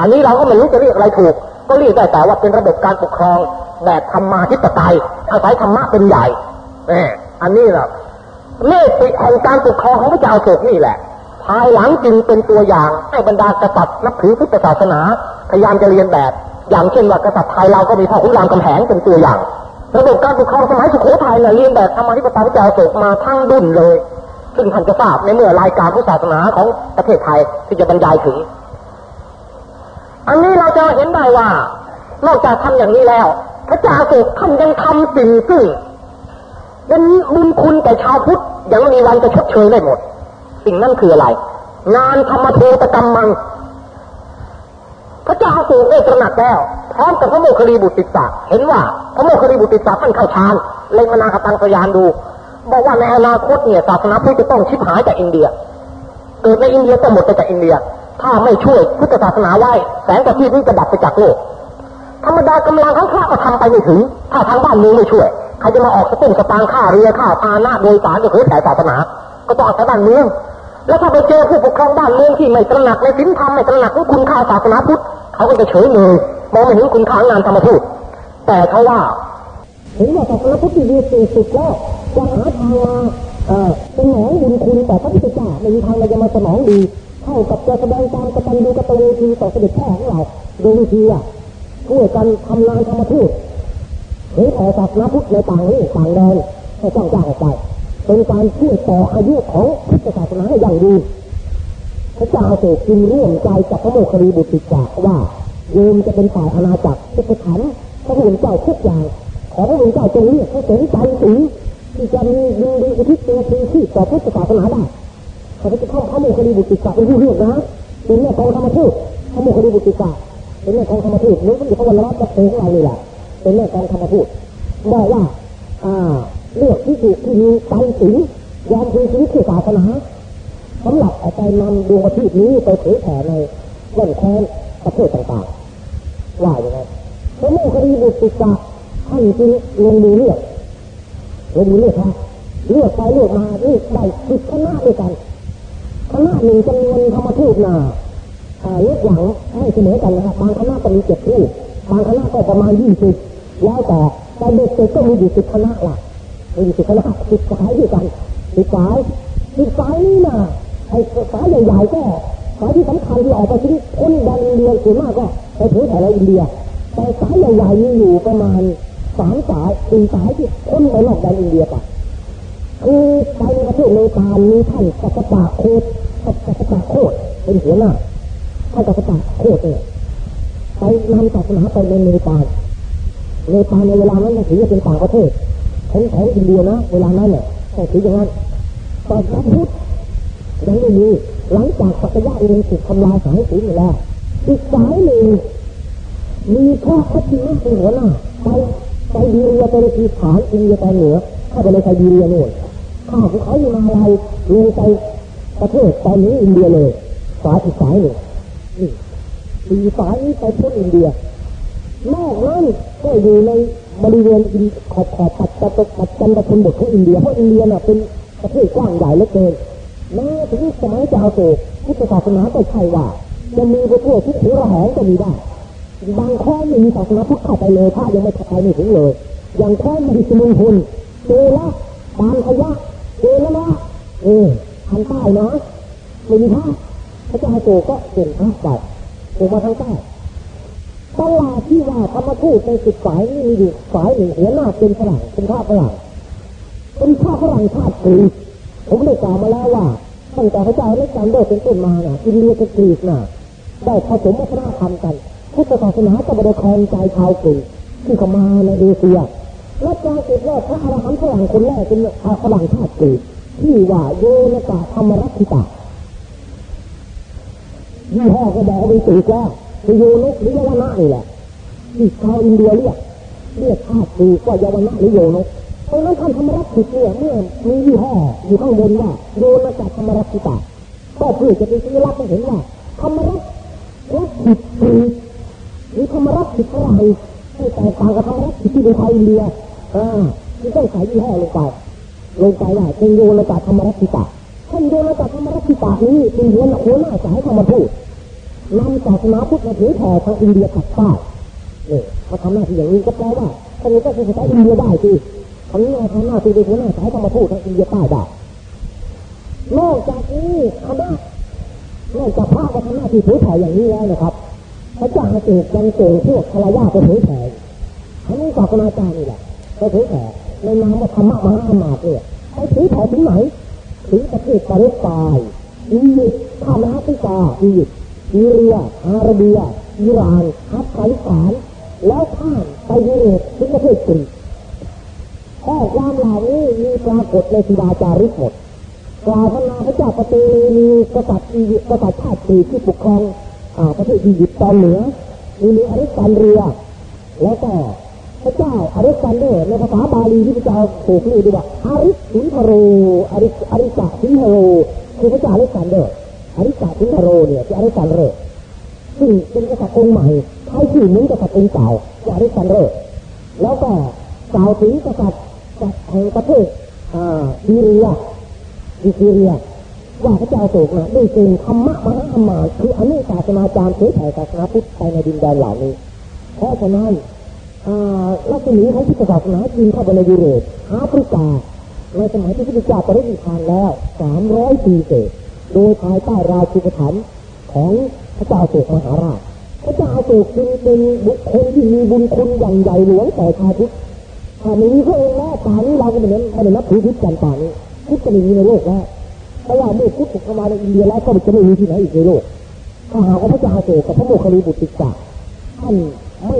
อันนี้เราก็ไม่รู้จะเรียกอะไรถูก ก็เรียกได้แต่ว่าเป็นระบบการปกครองแบบธรรมาธิปไตยอาศัยธรรมะเป็นใหญ่แหมอันนี้แหละเมื่อปิแห่งการปกครองของพระเจ้าโศกนี่แหละ ภายหลังจึงเป็นตัวอย่างให้บรรดากษัตริย์นับถือพุทธศาสนา พยายามจะเรียนแบบ อย่างเช่นว่ากษัตริย์ไทยเราก็มีพ่อขุนรามคำแหงเป็นตัวอย่าง ระบบการปกครองสมัยสุโขทัยเนี่ยเรียนแบบธรรมธิปไตยพระเจ้าโศกมาทั้งดุนเลยซึ่งท่านจะทราบในเมื่อรายการพุทธศาสนาของประเทศไทยที่จะบรรยายถึง อันนี้เราจะเห็นได้ว่า นอกจากทำอย่างนี้แล้ว พระเจ้าโศกท่านยังทำสิ่งซึ่งเป็นบุญคุณแต่ชาวพุทธยังมีวันจะชดเชยได้หมด สิ่งนั้นคืออะไร งานธรรมโทตกรรมมัง พระเจ้าโศกได้ตระหนักแล้วพร้อมกับพระโมคคิริบุตรติสสะเห็นว่าพระโมคคิริบุตรติสสะท่านเข้าฌานเล็งมนาคตังสยานดูบอกว่าในอนาคตเนี่ยศาสนาพุทธจะต้องชิบหายจากอินเดีย เกิดในอินเดียจะหมดไปจากอินเดีย ถ้าไม่ช่วยพุทธศาสนาไว้ แสงประทีปนี้จะดับไปจากโลก ธรรมดากำลังของพระก็ทำไปไม่ถึง ถ้าทางบ้านเมืองไม่ช่วย ใครจะมาออกสตุ้งสตางค่าเรือค่าพาหนะโดยสารจะเผยแผ่ศาสนา ก็ต้องอาศัยบ้านเมือง แล้วถ้าไปเจอผู้ปกครองบ้านเมืองที่ไม่ตระหนักในศีลธรรมไม่ตระหนักในคุณค่าศาสนาพุทธ เขาก็จะเฉยเมยมองไม่เห็นคุณค่างานธรรมทูตแต่เขาว่าเห็นว่าศาสนาพุทธดีสุดสุดแล้วจะหาทางมาสนองบุญคุณต่อพระพุทธเจ้าไม่มีทางเราจะมาสนองดี ท่ากับจะแสดงตามกตัญญูกตเวทีต่อเสด็จพ่อของเราโดยวิธีอะช่วยกันทำงานธรรมทูตเผยแผ่ศาสนาพุทธในต่างโลกต่างแดนให้จ้างจ้างออกไป เป็นการช่วยต่ออายุของพุทธศาสนาอย่างดีพระเจ้าโศกจึงร่วมใจกับพระโมคคิริบุตรติจาว่าโยมจะเป็นฝ่ายอาณาจักรจะไปถามพระผู้เป็นเจ้าทุกอย่างขอพระผู้เป็นเจ้าจงเรียกให้สนใจสีที่จะมีดีดีอุทิศตัวทีที่ต่อพุทธศาสนาได้ เขาจะเข้าพระโมคคิริบุตรติสาเป็นผู้เลือกนะเป็นแม่กองธรรมทูตพระโมคคิริบุตรติสาเป็นแม่กองธรรมทูตนี่ก็อยู่พระวรรณรัตน์เป็นของเรานี่แหละเป็นแม่กองธรรมทูตบอกว่าอ่าเลือกที่ถูกที่มีตังสิงยอมคืนชีวิตคือศาสนาสำหรับเอาไปนำดวงอาทิตย์นี้ไปเผยแผ่ในแว่นแคว้นประเทศต่างๆว่าอย่างไรพระโมคคิริบุตรติสาท่านจึงลงมือเลือกลงมือเลือกครับเลือกไปเลือกมาเลือกได้สิบคณะด้วยกัน คณะหนึ่งจำนวนธรรมทูตนาลือกหลังไม่เสมอกันนะครับบางคณะก็มีเจ็ดรูปบางคณะก็ประมาณยี่สิบแล้วแต่แต่เด็กเด็กก็มีอยู่สิบคณะล่ะมีอยู่สิบคณะสิบสายด้วยกันสิบสายสิบสายนี่นะไอ้สายใหญ่ๆก็สายที่สำคัญที่ออกไปที่คนดันอินเดียส่วนมากก็ไปเผยแผ่ในอินเดียแต่สายใหญ่ๆมีอยู่ประมาณสามสายสี่สายที่คนไปนอกแดนอินเดียไป คือไปประเทศเนปาลมีท่านกัสปะโคตกัสปะโคตเป็นหัวหน้าท่านกัสปะโคตเนี่ยไปนำศาสนาไปในเนปาลเนปาลในเวลานั้นถือว่าเป็นต่างประเทศของของอินเดียนะเวลานั้นเนี่ยต้องถืออย่างนั้นแต่พระพุทธยังไม่มีหลังจากสักยะเองถูกทำลายสายสีไปแล้วอีกสายหนึ่งมีพระพัทิมเป็นหัวหน้าไปไซบีเรียไปในทีฐานอินเดียตอนเหนือเข้าไปในไซบีเรียโน่น ข้าภูเขาอยู่มาลายลงไปประเทศตอนนี้อินเดียเลยสายอีกสายหนึ่งนี่สี่สายนี้ไปพ้นอินเดียนอกนั้นก็อยู่ในบริเวณขอบขอบปัดจันปัดจันตะชนบทของอินเดียเพราะอินเดียน่ะเป็นประเทศกว้างใหญ่เหลือเกินแม้ถึงสมัยเจ้าโศกพุทธศาสนาก็ใช่ว่าจะมีประเทศที่ถือระแหงก็มีได้บางข้อไม่มีศาสนาพุทธเข้าไปเลยพระยังไม่เข้าไปไม่ถึงเลย อย่างข้อมหิสมุนพลเจละบางขยะ เจละละเออทางใต้นะไม่มีพระพระเจ้าโกก็เด่นพระไปโอกมาทางใต้ตลาดที่ว่าธรรมทูตในสิบสายนี่มีอยู่สายหนึ่งหัวหน้าเป็นฝรั่งเป็นพระฝรั่งเป็นพระฝรั่งชาติกรีผมได้กล่าวมาแล้วว่าตั้งแต่พระเจ้าเล็กซานเดอร์เป็นต้นมาน่ะอินเดียกับกรีกน่ะได้ผสมวัฒนธรรมกันพุทธศาสนาก็บริครใจชาวกรีกที่เข้ามาในเอเชีย และปรากฏว่าพระอรหันต์ฝรั่งคนแรกเป็นฝรั่งชาติกรีที่ว่าโยนกาธรรมรัติตายี่ห้อก็บอกเป็นตีกว่าคือโยนกหรือยวนะนี่แหละที่ชาวอินเดียเรียกเรียกชาติกรีกว่ายวนะหรือโยนกเพราะนั้นท่านธรรมรัติตเนี่ยเมื่อมียี่ห้ออยู่ข้างบนว่าโยนกาธรรมรัติตาก็เพื่อจะเป็นสัญลักษณ์ให้เห็นว่าธรรมรัตรัตถิตกรีกหรือธรรมรัติตอะไรให้แตกต่างกับธรรมรัติตที่เป็นไทยเดีย อ่าที่ต้องใส่ยี่ห้อลงไปลงไปว่าเป็นโยนกาธรรมรัติตาท่านโยนกาธรรมรัติตานี้เป็นหัวหน้าหัวหน้าสายธรรมทูตนำศาสนาพุทธมาเผยแผ่ทางอินเดียตัดใต้เนี่ยเขาทำหน้าที่อย่างนี้ก็แปลว่าท่านก็เป็นภาษาอินเดียได้สิทำนี้ทำหน้าที่เป็นหัวหน้าสายธรรมทูตทางอินเดียใต้ได้นอกจากนี้คณะนอกจากพระก็ทำหน้าที่เผยแผ่อย่างนี้แล้วนะครับพระเจ้าเอกยังส่งพวกคารวะไปเผยแผ่ทั้งศาสนาจารย์นี่แหละ ไปเผยแผ่ในนามว่าธรรมะมหาอมาตเนี่ยไปเผยแผ่ถึงไหนถึงประเทศปาเลสไตน์อียิปต์ข้ามแอฟริกาอียิปต์ซีเรียอาระเบียอิหร่านอัฟกานิสถานแล้วข้ามไปยุโรปถึงประเทศกรีกข้อความเหล่านี้มีปรากฏในศิลาจารึกหมดกล่าวพนาพระเจ้าปเตมีกษัตริย์อียิปต์กษัตริย์ชาติกรีกที่ปกครองประเทศอียิปต์ตอนเหนือมีมีอริสตันเรีย แล้วก็ พระเจ้าอริสันเดอร์ในภาษาบาลีที่พระเจ้าถูกเรียกว่าอาริสินทโรอาริสอาริสะสินทโรคือพระเจ้าอริสันเดอร์อาริสะสินทโรเนี่ยที่อริสันเดอร์ซึ่งเป็นกษัตริย์องค์ใหม่ใช้ชื่อเหมือนกษัตริย์องค์เก่าที่อเล็กซานเดอร์แล้วก็กล่าวถึงกษัตริย์แห่งประเทศอ่าซีเรียซีเรียว่าพระเจ้าอโศกนะได้แต่งธรรมะมหาอมาตย์คืออนุศาสนาจารย์เผยแผ่ศาสนาพุทธไปในดินแดนเหล่านี้ เพราะฉะนั้น รัศมีของพุทธศาสนาจึงเข้าไปในยุโรปแอฟริกาในสมัยที่พระพุทธเจ้าปรินิพพานแล้วสามร้อยปีเศษโดยภายใต้ราชูปถัมภ์ของพระเจ้าโศกมหาราช พระเจ้าโศกจึงเป็นบุคคลที่มีบุญคุณอย่างใหญ่หลวงแต่ชาวพุทธถ้าไม่มีพระองค์แล้วป่านนี้เราก็ไม่ได้ไม่ได้นับถือพุทธกันป่านนี้พุทธก็ไม่มีในโลกแล้วเพราะว่าเมื่อพุทธถูกเข้ามาในอินเดียแล้วก็จะไม่มีที่ไหนอีกในโลกถ้าหากว่าพระเจ้าโศกกับพระโมคคัลลีบุตรติกาท่านไม่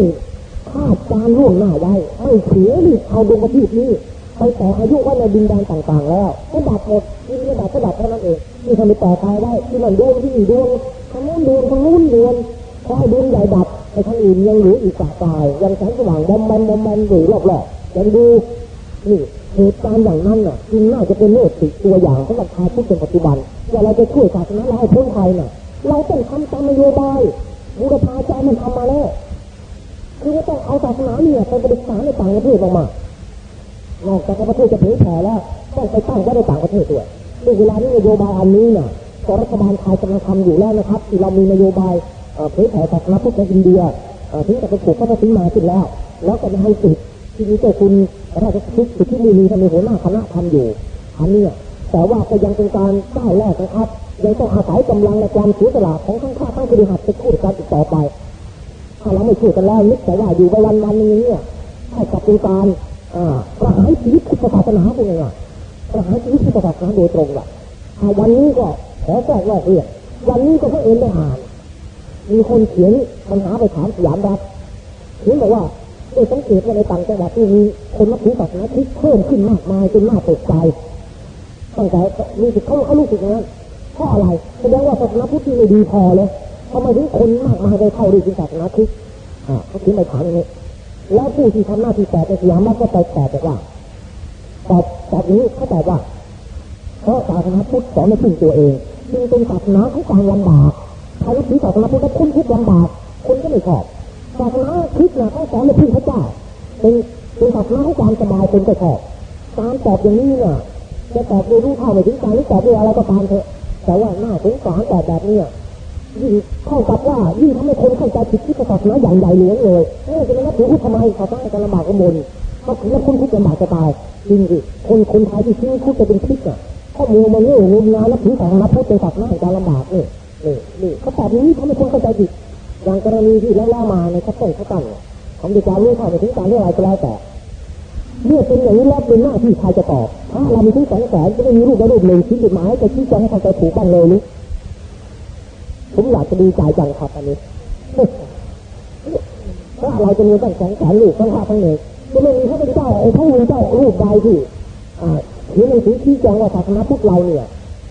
าดการล่วงหน้าไว้ไม่เสียรีบเอาดวงประทีปนี้ไปไปต่ออายุไว้ในดินแดนต่างๆแล้วก็ดับหมดที่นี่ดับก็ดับเท่านั้นเองที่ทำไปต่อไปได้ที่นั่นดวงที่นี่ดวงทางนู้นดวงทางนู้นดวงพอดวงใหญ่ดับไอ้ทางอื่นยังเหลืออีกสาตายยังแสงสว่างบอมแบมบอมแบมอยู่รอบๆยังดูนี่เหตุการณ์อย่างนั้นน่ะจึงน่าจะเป็นเลือดติดตัวอย่างสำหรับชาวพุทธในปัจจุบันว่าเราจะช่วยศาสนาเราให้พ้นภัยน่ะ เราต้องทำตามนโยบายบูรพาจารย์มันทำมาแล้ว คือว่าต้องเอาศาสนาเนี่ยไปปฏิบัติในต่างประเทศมากๆนอกจากประเทศจะเผยแผ่แล้วต้องไปตั้งไว้ในต่างประเทศด้วยซึ่งเวลานี้นโยบายอันนี้น่ะก็รัฐบาลไทยกำลังทำอยู่แล้วนะครับที่เรามีนโยบายเผยแผ่ศาสนาพุทธในอินเดียถึงจะไปปลูกพระศรีมาขึ้นแล้ว แล้วก็ในสุดที่นี้เจ้าคุณราชสุขสุทธิมุนีท่านหัวหน้าคณะทำอยู่อันนี้แต่ว่าก็ยังเป็นการก้าวแรกนะครับยังต้องอาศัยกำลังในความเสียสละของข้างข้าทั้งบริหารไปคู่กันอีกต่อไป ถ้าเราไม่ช่วยกันแล้วนึกแต่ว่าอยู่ไปวันวันนี้เนี่ยให้กับเป็นการประหารชีวิตพุทธศาสนาเป็นไงอะประหารชีวิตพุทธศาสนาโดยตรงอะวันนี้ก็ขอแทรกแรกเรียกวันนี้ก็เพื่อเอ็นได้อ่าน มีคนเขียนปัญหาไปถามสยามรัฐเขียนบอกว่าโดยสังเกตว่าในต่างจังหวัดที่มีคนนับถือศาสนาคริสต์เพิ่มขึ้นมากมายจนน่าตกใจตั้งแต่รู้สึกเขาเขารู้สึกอย่างนั้นเพราะอะไรแสดงว่าศาสนาพุทธที่ไม่ดีพอเลย ทำไมถึงคนมากมายได้เข้าด้วยศาสนาคริสต์อ่าเขาถึงไปถามอย่างนี้ แล้วผู้ที่ทำหน้าที่แต่ในสยามรัฐก็ไปแตอบบอกว่าตอบตอบนี้เขาตอบว่าเพราะศาสนาพุทธสอนในพึ่งตัวเองจึงเป็นศาสนาของความลำบากใครถือศาสนาพุทธแล้วคุณทุกลำบากคุณก็ไม่ชอบศาสนาคริสต์นะเขาสอนในพึ่งพระเจ้า เป็นเป็นศาสนาของความสบายเป็นก็ชอบการตอบอย่างนี้เนี่ยจะตอบโดยรู้เท่าไม่ถึงการหรือตอบด้วยอะไรก็ตามเถอะแต่ว่าหน้าสงสารตอบแบบนี้ ข้ากับว่ายิ่งทำให้คนเข้าใจผิดที่ศาสนาอย่างใหญ่หลวงเลยเออจะไม่นับถือพุทธทำไมศาสนาจะลำบากกบนก็ถึงแล้วคุณทุกลำบากจะตายจริงสิคนคนไทยที่ชื่อพุทธจะเป็นคริสต์อะข้อมูลมันเนี่ยงมงายนับถือศาสนาพุทธเป็นศาสนาแห่งการลำบากนี่นี่นี่เขาตอบว่างนี้ทำให้คนเข้าใจผิดอย่างกรณีที่แล้วล่ามาในข้าต้นข้าตั้งของด็การรู้ข้าไปถึงการเรื่องอะไรก็แล้วแต่เมื่อเป็นอย่างนี้แล้วเป็นหน้าที่ใครจะตอบถ้าเรามีถึงสองแสนจะไม่มีรูปใดรูปหนึ่งชี้จุดหมายจะชี้แจงให้เข้าใจถูกบ้างเลยหรือ ผมอยากจะดีใจจังครับอันนี้ถ้าเราจะมีตั้งสองแสนลูกทั้งห้าทั้งหนึ่งจะไม่มีพระพุทธเจ้าไอ้พระพุทธเจ้ารูปใดที่เขียนหนังสือชี้แจงว่าศาสนาพุทธเราเนี่ย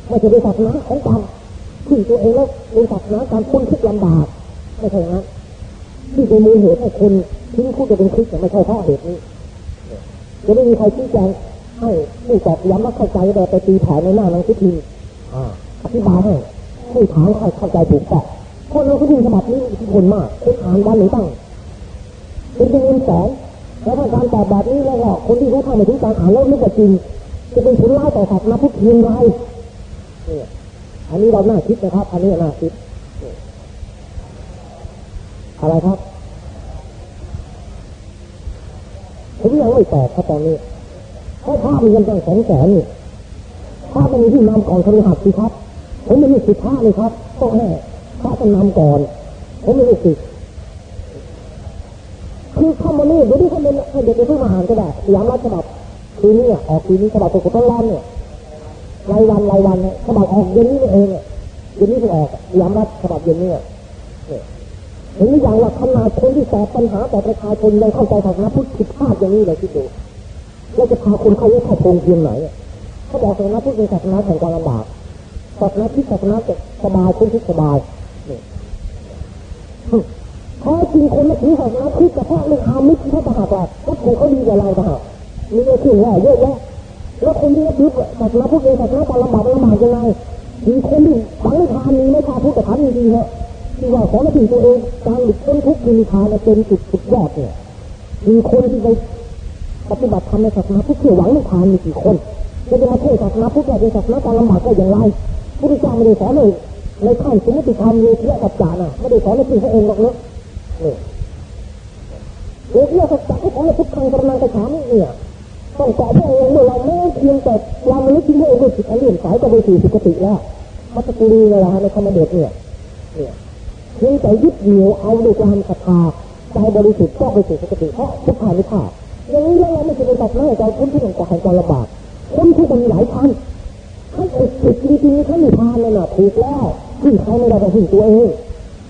ไม่ใช่เป็นศาสนาของกรรมขึ้นตัวเองแล้วเป็นศาสนาการพ้นทุกข์ลำบากไม่ใช่นะที่เป็นมูลเหตุให้คนทิ้งคู่จะเป็นคริสต์ไม่ใช่เพราะเหตุนี้จะไม่มีใครชี้แจงให้ผู้ตอบย้ำว่าเข้าใจแต่ไปตีแผนในหน้าหนังสือพิมพ์อธิบายให้ ผู้ถามเข้าใจถูกต้องคนเราก็ยิ่งฉบับนี้อิทธิพลมากคนอ่านวันหรือตั้งเป็นจำนวนแสนแล้วถ้าการตอบแบบนี้แล้วก็คนที่รู้ท่าไม่ถึงการอ่านแล้วนึกว่าจริง จะเป็นผลร้ายต่อศาสนาพุทธเพียงไรอันนี้เราหน้าคิดนะครับ อันนี้หน่าคิด อะไรครับผมยังไม่ตอบครับตอนนี้เพราะภาพมันยังต้องสองแสนนี่ภาพมันมีที่นำก่อนคฤหัสสิครับ ผมไม่มีสิทธิ์พระเลยครับต้องให้พระต้องนำก่อน ผมไม่มีสิทธิ์คือเข้ามานี่เดี๋ยวนี้เขาเป็นให้เด็กไปเพิ่งมาหารก็ได้ยามรัฐฉบับคืนนี้ออกคืนนี้ฉบับตัวต้นล้านเนี่ยรายวันรายวันเนี่ยฉบับออกเย็นนี้เองเย็นนี้เพิ่ออกยามรัฐฉบับเย็นนี้เห็นหรือยังว่าขนาดคนที่ตอบปัญหาต่อประชาชนยังเข้าใจศาสนาพุทธผิดพลาดอย่างนี้เลยคิดดูเราจะพาคนเข้าวัดเข้าโพงเพียงไหนเขาบอกศาสนาพุทธเป็นศาสนาแห่งความลำบาก ศาสนาที่ศาสนาจะสบายคนที่สบายแท้จริงคนนับถือศาสนาคริสต์เฉพาะเรื่องอามิสที่เขาประหารวัดคงเขาดีกว่าเราต่างมีเรื่องว่าเยอะแยะแล้วคนที่นับถือศาสนาพุทธเป็นศาสนาการลำบากลำบากยังไงมีคนที่ฝังทานมีไม่ทาพุทธถามจริงๆเหรอที่ว่าขอมาถึงตัวเองการหลุดพ้นทุกข์มีทานเป็นจุดสุดยอดเนี่ยมีคนที่ไปปฏิบัติธรรมในศาสนาพุทธเพื่อหวังนิพพานมีกี่คนจะมาเทศศาสนาพุทธเป็นศาสนาการลำบากก็อย่างไร พุทธเจ้าไม่ได้สอนเลยในขั้นสมมติธรรมโลกียกับจานะไม่ได้สอนในตัวเองหรอกเนาะโลกียกับจาให้ของในทุกครั้งกำลังกระฉามเนี่ยต้องตอบพระองค์เมื่อเราไม่เพียงแต่เราไม่รู้จริงพระองค์ด้วยจิตอันเลื่อมสายก็ไปสู่สุคติแล้วมัตตุลีเวลาในธรรมเดชเนี่ยเนี่ยเพียงแต่ยึดเหนี่ยวเอาด้วยความศรัทธาใจบริสุทธิ์ก็ไปสู่สุคติเพราะทุกข์านิพพานอย่างนี้แล้วเราไม่จะไปตัดหน้าใจคนที่ต้องการการลำบากคนที่มันหลายพัน ท่านอกติดจริงๆท่านนิพพานเลยนะถูกแล้วที่ใครไม่ได้ไปถึงตัวเอง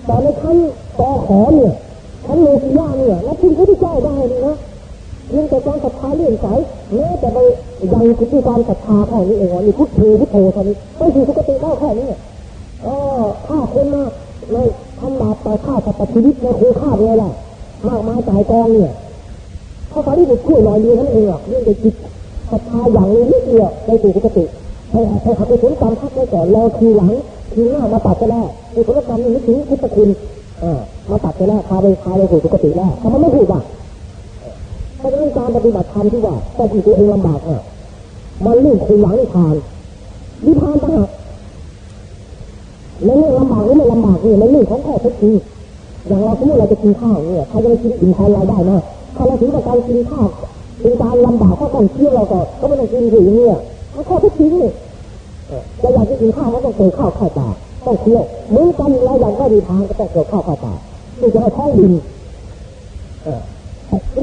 แต่ในขั้นต่อขอเนี่ยขั้นโลกิยาเนี่ยแล้วพึ่งพระพุทธเจ้าได้เลยนะเพียงแต่ความศรัทธาเลื่อนใสแม้แต่ไปยังคุณด้วยความศรัทธาแค่นี้เองว่ามีพุทโธพุทโธเท่นี้ไม่ถึงสุคติเข้าแค่นี้อ๋อฆ่าคนมาไม่ทำบาปต่อฆ่าสัตว์ชีวิตในโคฆ่าเลยล่ะมากมายจ่ายกองเนี่ยเขาสารีบุตรช่วยหน่อยเดียวนั่นเองอะเรื่องเด็กจิตศรัทธาอย่างนี้นิดเดียวในสู่สุคติ ให้ให้ขับไปผลกรรมพักไว้ก่อนรอคิวหลังคิวหน้ามาตัดก็ได้ในผลกรรมนี่นึกถึงพุทธคุณอ่ามาตัดก็ได้พาไปพาไปสู่สุคติแล้วทำไมไม่ถูกอะเพราะฉะนั้นการปฏิบัติธรรมที่ว่าต้องที่ตัวเองลำบากอะมันเรื่องคุณหวังนิพพานนิพพานต่างหากในเรื่องลำบากหรือไม่ลำบากเนี่ยในเรื่องของข้อเท็จจริงอย่างเราสมมติเราจะกินข้าวเนี่ยใครจะไปกินอิ่มแทนเราได้นะถ้าเราถือว่าการกินข้าวเป็นการลำบากก็ต้องเที่ยวเราก็ก็ไม่ต้องกินถึงเนี่ย มันข้อท็จจริงนี่เราอยากจะกินข้าวก็ต้องเกิดข้าวข้าวตาต้องเที่ยวเหมือนกันเราอยากได้ดีทางก็ต้องเกิดข้าวข้าวตาที่จะให้ท้องดิน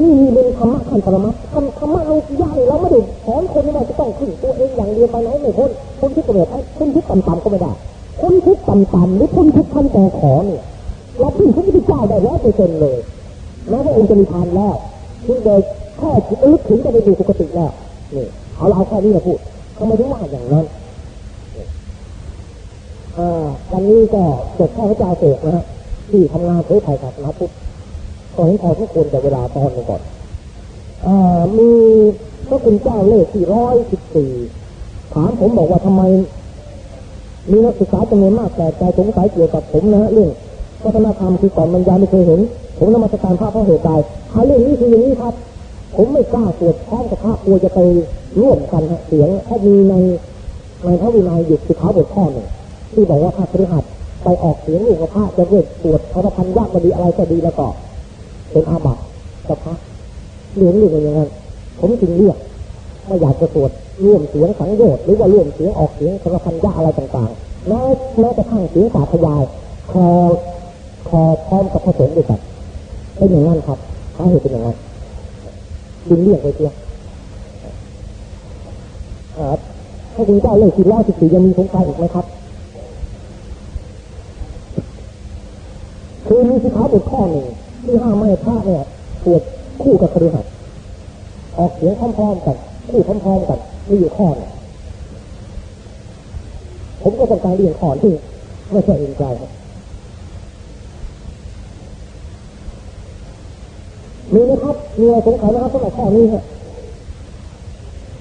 นี่มีเป็นธรรมะขั้นปรมัตถ์ธรรมะเรายากเราไม่ได้สอนคนว่าจะต้องขึ้นตัวเองอย่างเดียวไปไหนไม่พ้นคนที่กระโดดคนที่ต่ำๆก็ไม่ได้คนที่ต่ำๆหรือคนที่ขั้นแต่ขอเนี่ยเราพึ่งพระพุทธเจ้าได้ร้อยเปอร์เซ็นต์เลยแม้ว่าองค์จะมีทานแล้วคือโดยแค่ลึกถึงจะไปดูปกติแล้วนี่เอาเราแค่นี้มาพูด ทำไมถึงว่าอย่างนั้นอ่าวันนี้ก็จบข้าพเจ้าเสกนะฮะที่ทำงานเพื่อไทยศาสนาพุทธก็เห็นพอทุกคนแต่เวลาตอนนึงก่อนอ่ามีพระคุณเจ้าเลขที่ร้อยสิบสี่ถามผมบอกว่าทำไม มีนักศึกษาจำนวนมากแต่ใจสงสัยเกี่ยวกับผมนะฮะเรื่องวัฒนธรรมคือก่อนบรรยายไม่เคยเห็น ผมนมัสการพระเพราะเหตุใดถ้าเรื่องนี้คืออย่างนี้ครับ ผมไม่กล้าสวดพร้อมกับพระกลัวจะไปร่วมกันเสียงถ้ามีในในพระวินัยหยุดคือเขาบทข้อหนึ่งที่บอกว่าถ้าพฤหัสไปออกเสียงลูกกับพระจะเกิดสวดพระพันยากก็ดีอะไรก็ดีแล้วก็เป็นอาบัติกับพระเรียนเรื่ออย่างนั้นผมจึงเรียกไม่อยากจะสวดร่วมเสียงสังโยชน์หรือว่าร่วมเสียงออกเสียงสารพันยาอะไรต่างๆแม้แม้กระทั่งเสียงสาธยายคอคอพร้อมกับพระสงฆ์ด้วยกันเป็นอย่างนั้นครับสาเหตุเป็นอย่างนั้น จึงเรียกไปเสียครับถ้าคุณเจ้าเลขสี่ร้อยสิสียังมีสงสัยอีกไหมครับคือมีสิขาบทข้อหนึ่งที่ห้ามไม่พระเนี่ยสวดคู่กับคฤหัสถ์ออกเสียงพร้อมๆกันคู่พร้อมๆกันมีอยู่ข้อหนึงผมก็ต้องการเรียนข้อที่ไม่ใช่เองใจครับ มีไหมครับมีอะไรสงสัยไหมครับสำหรับข้อนี้ครับ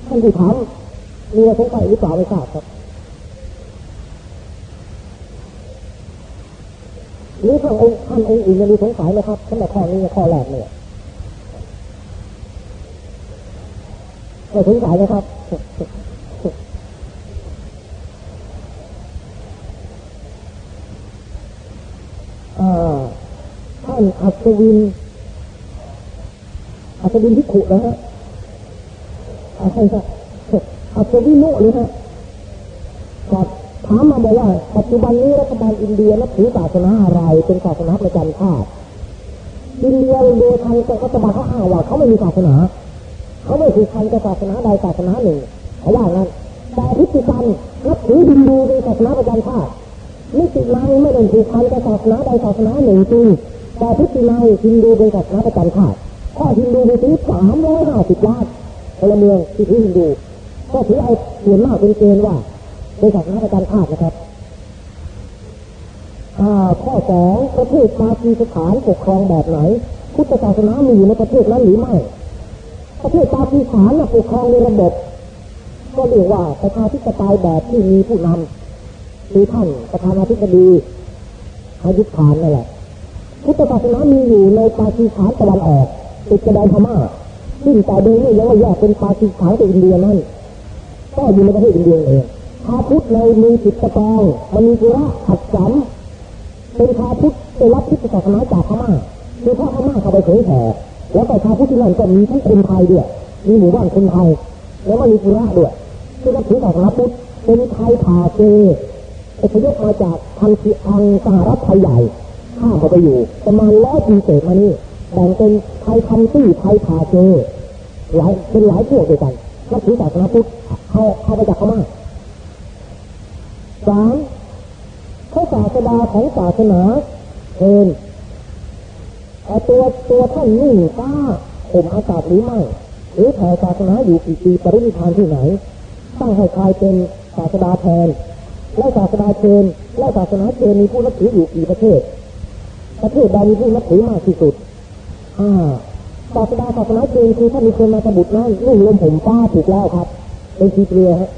ท่านที่ถามมีอะไรสงสัยหรือเปล่าไม่ทราบครับหรือท่านองค์ท่านองค์อื่นมีสงสัยไหมครับสำหรับข้อนี้ข้อแรกเนี่ยไม่สงสัยนะครับอ่าท่านอัศวิน สวินพิขุนะฮะอาใช่ครับอัศวินโนเลยฮะครับถามมาบอกว่าปัจจุบันนี้รัฐบาลอินเดียนับถือศาสนาอะไรเป็นศาสนาประจำชาติอินเดียโดยทางรัฐบาลเขาอ้างว่าเขาไม่มีศาสนา เขาไม่ผูกพันกับศาสนาใดศาสนาหนึ่งเขาว่างั้นแต่พฤติกรรมนับถือฮินดูเป็นศาสนาประจำชาตินิตินัยไม่ได้ผูกพันกับศาสนาใดศาสนาหนึ่งจริงแต่พฤตินัยฮินดูเป็นศาสนาประจำชาติ ข้อฮินดูมีถึงสามร้อยห้าสิบล้านพลเมืองที่ถือฮินดู ก็ถือเอาส่วนมากเป็นเกณฑ์ว่าเป็นศาสนาประจำชาตินะครับอ่าข้อสองประเทศปากีสถานปกครองแบบไหน พุทธศาสนามีอยู่ในประเทศนั้นหรือไม่ ประเทศปากีสถานปกครองในระบบ ก็เรียกว่าประชาธิปไตยแบบที่มีผู้นำคือท่านประธานาธิบดีอายุทานนั่นแหละพุทธศาสนามีอยู่ในปากีสถานตะวันออก ติดกระดานพม่าซึ่งแต่เดิมนี่ยังไม่แยกเป็นปากีสถานกับอินเดียนั่นก็อยู่ในประเทศอินเดียเองชาพุทธในมีจิตตะกองมันมีกุระขัดสำเป็นชาพุทธไปรับพุทธศาสนาจากพม่าคือพ่อพม่าเข้าไปเผยแผ่แล้วก็ชาพุทธที่นั่นก็มีทั้งคนไทยด้วยมีหมู่บ้านคนไทยแล้วก็มีกุระด้วยที่นับถือศาสนาพุทธเป็นไทยผ่าเกอพยพมาจากทางที่อังสหรัฐไทยใหญ่ข้ามเข้าไปอยู่ประมาณร้อยปีเศษมานี่ แบ่งเป็นไทยคัมตี้ไทยผ่าเกหลายเป็นหลายพวกด้วยกันนับถือศาสนาพุทธเข้าเข้าไปจากพม่าสามพระศาสดาของศาสนาเอนตัวตัวท่านนิ่งฟ้าคห่มอากาศหรือไม่หรือแผ่ศาสนาอยู่กี่ปีปรินิพานที่ไหน ตั้งให้ใครเป็นศาสดาแทน และศาสดาเชนและศาสนาเชนมีผู้นับถืออยู่กี่ประเทศ ประเทศใดมีผู้นับถือมากที่สุด ศาสดาศาสนาเชนคือถ้ามีคนมาสบุตรนั่นนุ่งลมผมฟ้าถูกแล้วครับเป็นทีเปลือฮะ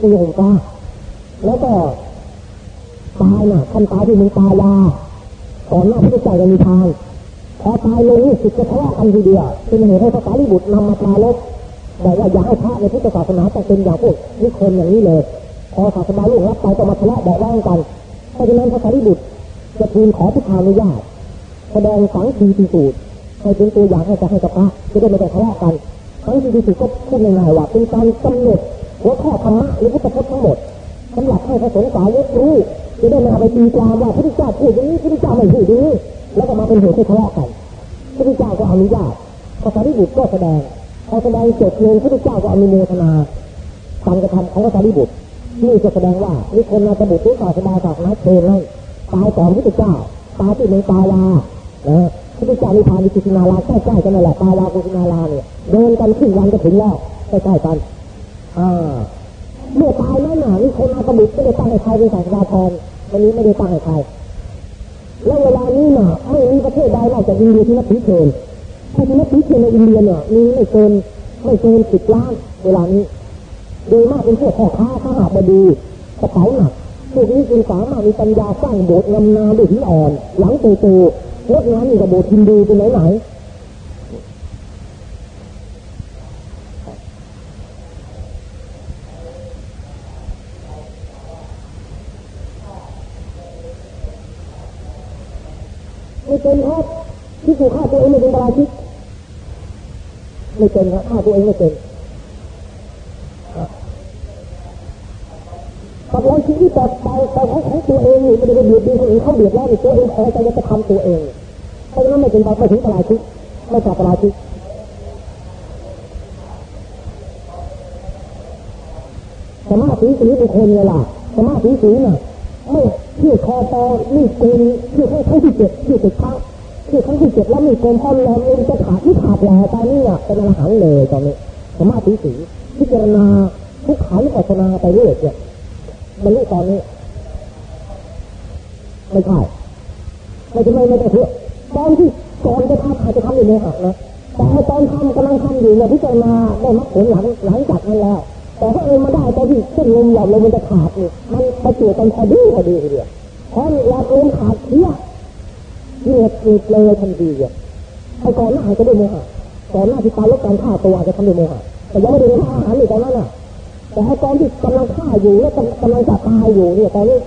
นุ่งลมผมฟ้า แล้วก็ตายน่ะท่านตายที่มึงตายาก่อนหน้าพระเจ้าจะมีทางพอตายลงนี่สุดจะทะเลาะกันทีเดียวเป็นเหตุให้พระสารีบุตรนำมาปลาลบบอกว่าอย่าให้พระในพุทธศาสนาต้องเป็นอย่างพวกนิคนอย่างนี้เลย พอศาสนาลูกรับไปก็มาทะเลาะบอกว่ากันเพราะฉะนั้นพระสารีบุตรจะทูลขอพุทธานุญาตแสดงสังคีพิสูจน์ ให้เป็นตัวอย่างให้จะให้กับพระจะได้ไม่ต้องทะเลาะกันสังคีพิสูจน์ก็พูดง่ายๆว่าเป็นการกำหนดหัวข้อธรรมะหรือพุทธพจน์ทั้งหมดสำหรับให้พระสงฆ์สาวกรู้จะได้มาไปตีความว่าพระพุทธเจ้าพูดอย่างนี้พระพุทธเจ้าไม่พูดอย่างนี้แล้วก็มาเป็นเหตุให้ทะเลาะกันพระพุทธเจ้าก็อนุญาตพระสารีบุตรก็แสดงพอแสดงจบลงพระพุทธเจ้าก็อนุโมทนาการกระทำของพระสารีบุตรนี่จะแสดงว่ามีคนมาสบุตรหรือศาสดาศาสนาเชนนั่นตายก่อนพระพุทธเจ้าตายที่ในตาวานะ พระพุทธเจ้ามีพานิกุสินาราใกล้ๆกันนั่นแหละตาวากุสินาราเนี่ยเดินกันขึ้นวันก็ถึงแล้วใกล้ๆกันอ่าเมื่อตายแล้วน่ะมีคนมาสบุตรไม่ได้ตั้งให้ใครเป็นศาสดาแทนวันนี้ไม่ได้ตั้งให้ใครแล้วเวลานี้น่ะไม่มีประเทศใดนอกจากอินเดียที่นับถือเชนถ้าที่นับถือเชนในอินเดียเนี่ยมีไม่เกินไม่เกินสิบล้านเวลานี้โดยมากเป็นพวกพ่อค้าข้าหาบดีกระเป๋าหนักพวกนี้จึงสามารถมีปัญญาสร้างโบสถ์งามนาด้วยหินอ่อน หลังโตโตงดงามนี่กับโบสถ์ฮินดูเป็นไหนไหนไม่เป็นครับที่ถูกฆ่าตัวเองไม่เป็นปราชิกไม่เป็นครับฆ่าตัวเองไม่เป็น กับเราชีวิตแต่ไปไปของของตัวเองไม่ได้ไปเบียดเบียนคนอื่นเขาเดือดร้อนตัวเองแพอใจจะทำตัวเองเพราะฉะนั้นไม่เป็นไปไม่ถึงปรายชิกไม่จับปรายชิกสมาธิสีเป็นคนเนี่ยล่ะสมาธิสีน่ะไม่เชื่อคอตอนี่โกนเชื่อครั้งที่เจ็ดเชื่อเจ็ดครั้งเชื่อครั้งที่เจ็ดแล้วมีโกนพอลอมเองจะขาดที่ขาดแล้วตอนนี้อะเป็นอรหันเลยตอนนี้สมาธิสีพิจารณาทุกขันปัจนาไปเรื่อยเนี่ย บรรลุตอนนี้ ไม่ใช่ไม่ใช่ไม่ไม่ได้เถอตอนที่ก่อนจะทำอาจจะทำอยู่ในหักนะแต่ตอนทำกำลังทำอยู่เนี่ยพิจารณาได้มรรคผลหลังหลังจากนั้นแล้ว แต่ถ้าเองมาได้ตอนที่เส้นลมหลอดลมมันจะขาดเนี่ยมันประจวบกันพอดีพอดีเดียวเพราะหลอดลมขาดเสียเหนื่อยเหนื่อยเลยทันทีอะไอ้ก่อนหน้าจจะด้โมหะก่อนหน้าที่ตายลดการฆ่าตัวอาจจะทำด้วยโมหะแต่ยังไม่ได้ฆ่าอาหารเลยตอนนั้นน่ะ แต่ถ้ตอนที่กำลังฆ่าอยู่แล้วกำลังจะตายอยู่เนี่ยตอนนี้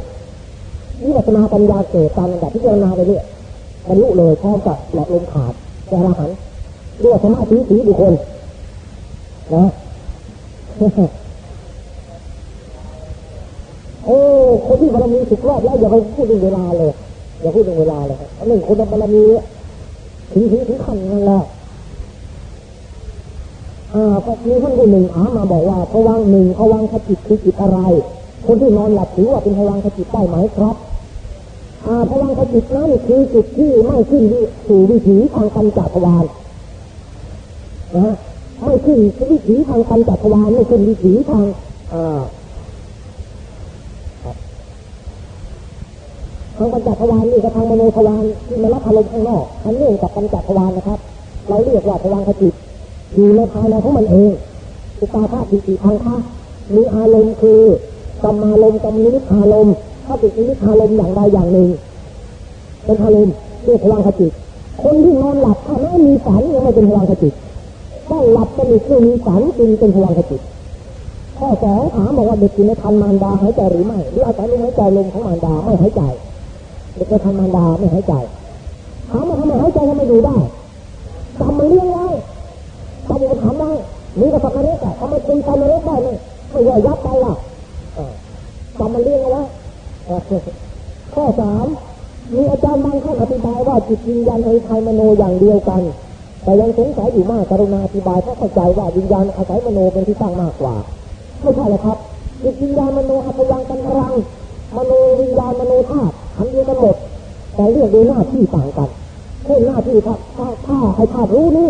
วิปัสสนาปัญญาเกิดตามระดับพิจารณาไปเนี่ยบรรลุเลยพร้อมกับหลอดลมขาดแกระหันเรียกว่าสมาธิสีบุคคลนะโอ้คนที่บารมีสุดรอบแล้วอย่าไปพูดถึงเวลาเลยอย่าพูดถึงเวลาเลยครับหนึ่งคนบารมีถึงถึงถึงขั้นนั้นแล้ว ก็มีท่านผู้หนึ่งถามาบอกว่าพวังหนึ่งพวังขจิตคือจิตอะไร คนที่นอนหลับถือว่าเป็นพวังขจิตได้ไหมครับอาพวังขจิตนั้นคือจุดที่ไม่ขึ้นสู่วิถีทางปัญจทวารนะไม่ขึ้นวิถีทางปัญจทวารไม่ขึ้นวิถีทางอ่าทางปัญจทวารนี่กับทางมโนทวารที่มันรับอารมณ์ข้างนอกมันเนื่องกับปัญจทวารนะครับ เราเรียกว่าพวังขจิต อยู่ในภายในของมันเองอุปาทาติติพังคะมีอารมณ์คือกรรมารมณ์กรรมนิมิตอารมณ์ถ้าติดนิมิตอารมณ์อย่างใดอย่างหนึ่ง เป็นอารมณ์เรียพลังขจิต คนที่นอนหลับถ้าไม่มีฝันยังไม่เป็นพลังขจิตต้องหลับสนิทไม่มีฝันจึงเป็นพลังขจิตข้อสองถามบอกว่าเด็กอยู่ในคันมารดาหายใจหรือไม่หรืออาศัยลมหายใจลมของมารดาไม่หายใจเด็กในคันมารดาไม่หายใจถามว่าทำไมหายใจทำไมอยู่ได้กรรมมันเลี้ยงไว้ ตำรวจถามได้มีกับสักการะทำไมเป็นสักการะได้ไหมไม่ย่อยยับไปล่ะจำมันเรียกเอาไว้ข้อสามมีอาจารย์บางท่านอธิบายว่าจิตวิญญาณในไทยมโนอย่างเดียวกัน แต่ยังสงสัยอยู่มากกรุณาอธิบายเพราะเข้าใจว่าวิญญาณอาศัยมโนเป็นที่ตั้งมากกว่าไม่ใช่หรอกครับจิตวิญญาณมโนอัตยังกันรังมโนวิญญาณมโนธาตุอันเดียวกันหมดแต่เรียกโดยหน้าที่ต่างกันเช่นหน้าที่ถ้าถ้าถ้าให้ธาตุรู้นี่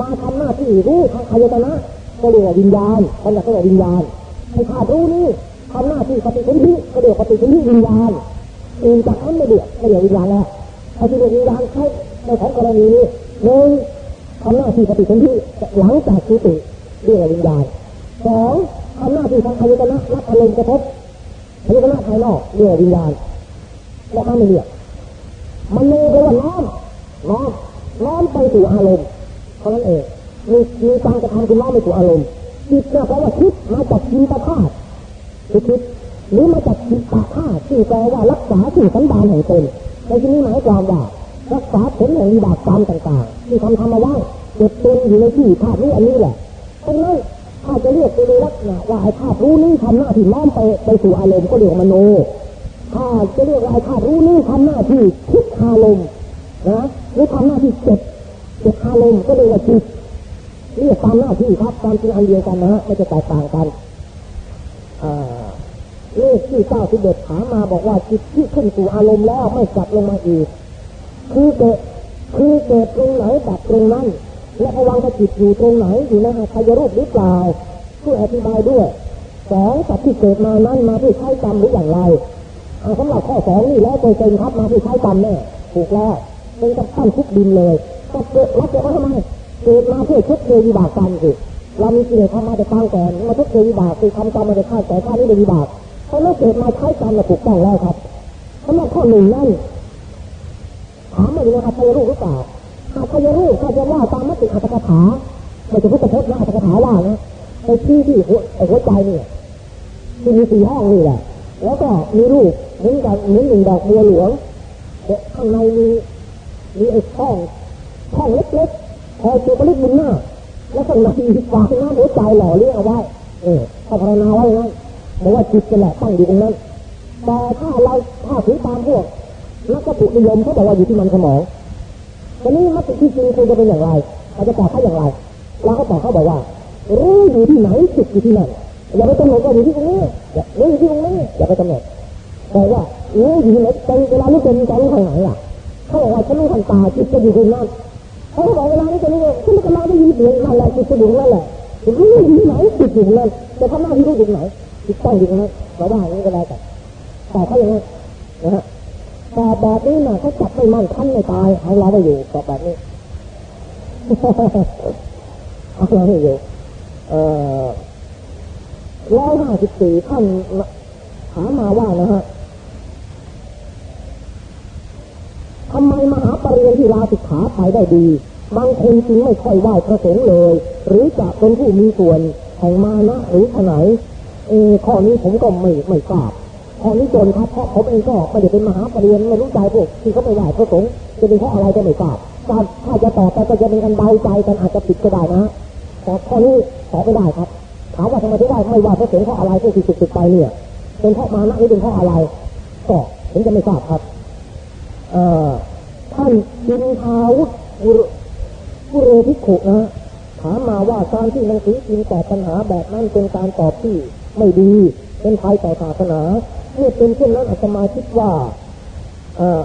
มาทำหน้าที่รู้ทางอายตนะก็เรียกว่าวิญญาณบัญญัติก็เรียกวิญญาณไอ้ธาตุรู้นี่ทำหน้าที่ปฏิสนธิก็เรียกปฏิสนธิวิญญาณอื่นจากนั้นไม่เรียกไม่เรียกวิญญาณแล้วไอ้ที่เรียกวิญญาณใช้ในของกรณีนี้หนึ่งทำหน้าที่ปฏิสนธิหลังจากสุติเรียกว่าวิญญาณสองทำหน้าที่ทางอายตนะรับอารมณ์กระทบอายตนะภายนอกเรียกว่าวิญญาณและมันไม่เรียกมันโนแปลว่าน้อมน้อมน้อมไปสู่อารมณ์านั้นเองมีมีการกระทำคือน้อมไปสู่อารมณ์จิตเนี่ยแปลว่าคิดมาจากจินตธาตุคือคิดหรือมาจากจิตตธาตุที่แปลว่ารักษาสิ่งสันดานแห่งตนในที่นี้หมายความว่ารักษาผลแห่งวิบากกรรมต่างๆ ที่ทำทำมาไว้เก็บตนอยู่ในที่ธาตุนี้อันนี้แหละตรงนั้นถ้าจะเรียกไปในลักษณะว่าไอ้ธาตุรู้นี้ทำหน้าที่น้อมไปไปสู่อารมณ์ก็เรียกว่ามโน ถ้าจะเรียกว่าไอ้ธาตุรู้นี้ทำหน้าที่คิดอารมณ์นะหรือทำหน้าที่เก็บ เก็บอารมณ์ก็เรียกว่าจิตเรียกตามหน้าที่ครับตามจริงอันเดียวกันนะฮะไม่จะแตกต่างกันเลขที่เก้าสิบเอ็ดถามมาบอกว่าจิตที่ขึ้นสู่อารมณ์แล้วไม่กลับลงมาอีก คือเกิดคือเกิดตรงไหนดับตรงนั้น และพวังคจิตอยู่ตรงไหนอยู่ในหาทายรูปหรือเปล่าช่วยอธิบายด้วยสองสัตว์ที่เกิดมานั้นมาเพื่อใช้กรรมหรืออย่างไรเอาสำหรับข้อสองนี่แล้วเต็มครับมาเพื่อใช้กรรมแน่ถูกแล้วเป็นกับท่านทุกดินเลย ก็เกิดรับเกิดมาทำไมเกิดมาเพื่อชดเชยวิบากกรรมสิเรามีกิเลสทำมาแต่ตั้งแต่มาชดเชยวิบากคือทำกรรมมาแต่ข้าแต่ข้านี่เป็นวิบากเพราะนั้นเกิดมาใช้กรรมน่ะถูกต้องแล้วครับสำหรับข้อหนึ่งนั่นถามมาดูนะครับพยรูปหรือเปล่าหากพยรูปถ้าจะว่าตามมติอัตถกถาไม่จะพุทธพจน์นะอัตถกถาว่านะไปที่ที่หัวหัวใจเนี่ยที่มีสี่ห้องนี่แหละแล้วก็มีรูปเหมือนกันเหมือนหนึ่งดอกบัวหลวงข้างในมีมีไอ้ช่อง ช่องเล็กๆพอตัวเล็กมุนหน้าแล้วข้างในมีฝาหน้าหัวใจหล่อเลี้ยงเอาไว้เออถ้าภาวนาไว้งั้นบอกว่าจิตจะแหละตั้งอยู่ตรงนั้นแต่ถ้าเราถ้าถือตามพวกนักวัตถุนิยมเขาบอกว่าอยู่ที่มันสมองตอนนี้มติที่จริงควรจะเป็นอย่างไรเราจะตอบเขาอย่างไรเราก็ตอบเขาบอกว่ารู้อยู่ที่ไหนจิตอยู่ที่นั่นอย่าไปกำหนดว่าอยู่ที่ตรงนี้อยารู้อยู่ที่ตรงนี้อย่าไปกำหนดแต่ว่ารู้อยู่ที่ไหนเป็นเวลานี้เป็นจะรู้ทางไหนล่ะเขาบอกว่าฉันรู้ทางตาจิตจะอยู่ตรงนั้น เขาบอกเวลานี้จะรู้ฉันกำลังได้ยินเสียงนั่นแหละจิตจะอยู่นั่นแหละรู้อยู่ที่ไหนจิตอยู่นั่นจะทำหน้าที่รู้อยู่ไหนจิตต้องอยู่นั้นเราว่าอย่างนี้ก็ได้แต่แต่เขาอย่างนี้นะฮะแต่แบบนี้น่ะเขาจับไม่มั่นคันไม่ตายเอาเราไม่อยู่แบบนี้เอาเราไม่อยู่เอ่อร้อยห้าสิบสี่ท่านถามมาว่านะฮะ ทำไมมหาปริญญาที่ลาสิกขาไปได้ดี บางคนจึงไม่ค่อยไหว้พระสงฆ์เลย หรือจะเป็นผู้มีส่วนแห่งมานะหรือขไหนเออข้อนี้ผมก็ไม่ไม่ทราบข้อนี้จนครับเพราะผมเองก็ไม่ได้เป็นมหาปริญญาไม่รู้ใจพวกที่เขาไปไหว้พระสงฆ์จะเป็นเพราะอะไรก็ไม่ทราบถ้าถ้าจะตอบไปก็จะเป็นการเดาใจกันอาจจะผิดก็ได้นะแต่ข้อนี้ตอบไม่ได้ครับถามว่าทำไมถึงไหว้ไม่ไหว้พระสงฆ์เพราะอะไรพวกที่สุดๆไปเนี่ยเป็นเพราะมานะหรือเป็นเพราะอะไรก็ผมจะไม่ทราบครับ ท่านจินทาวุฒิผู้เรพิขุนะถามมาว่าการที่หนังสือพิมพ์ตอบปัญหาแบบนั้นเป็นการตอบที่ไม่ดี เป็นภัยต่อศาสนาเมื่อเป็นเช่นนั้นอาตมาคิดว่า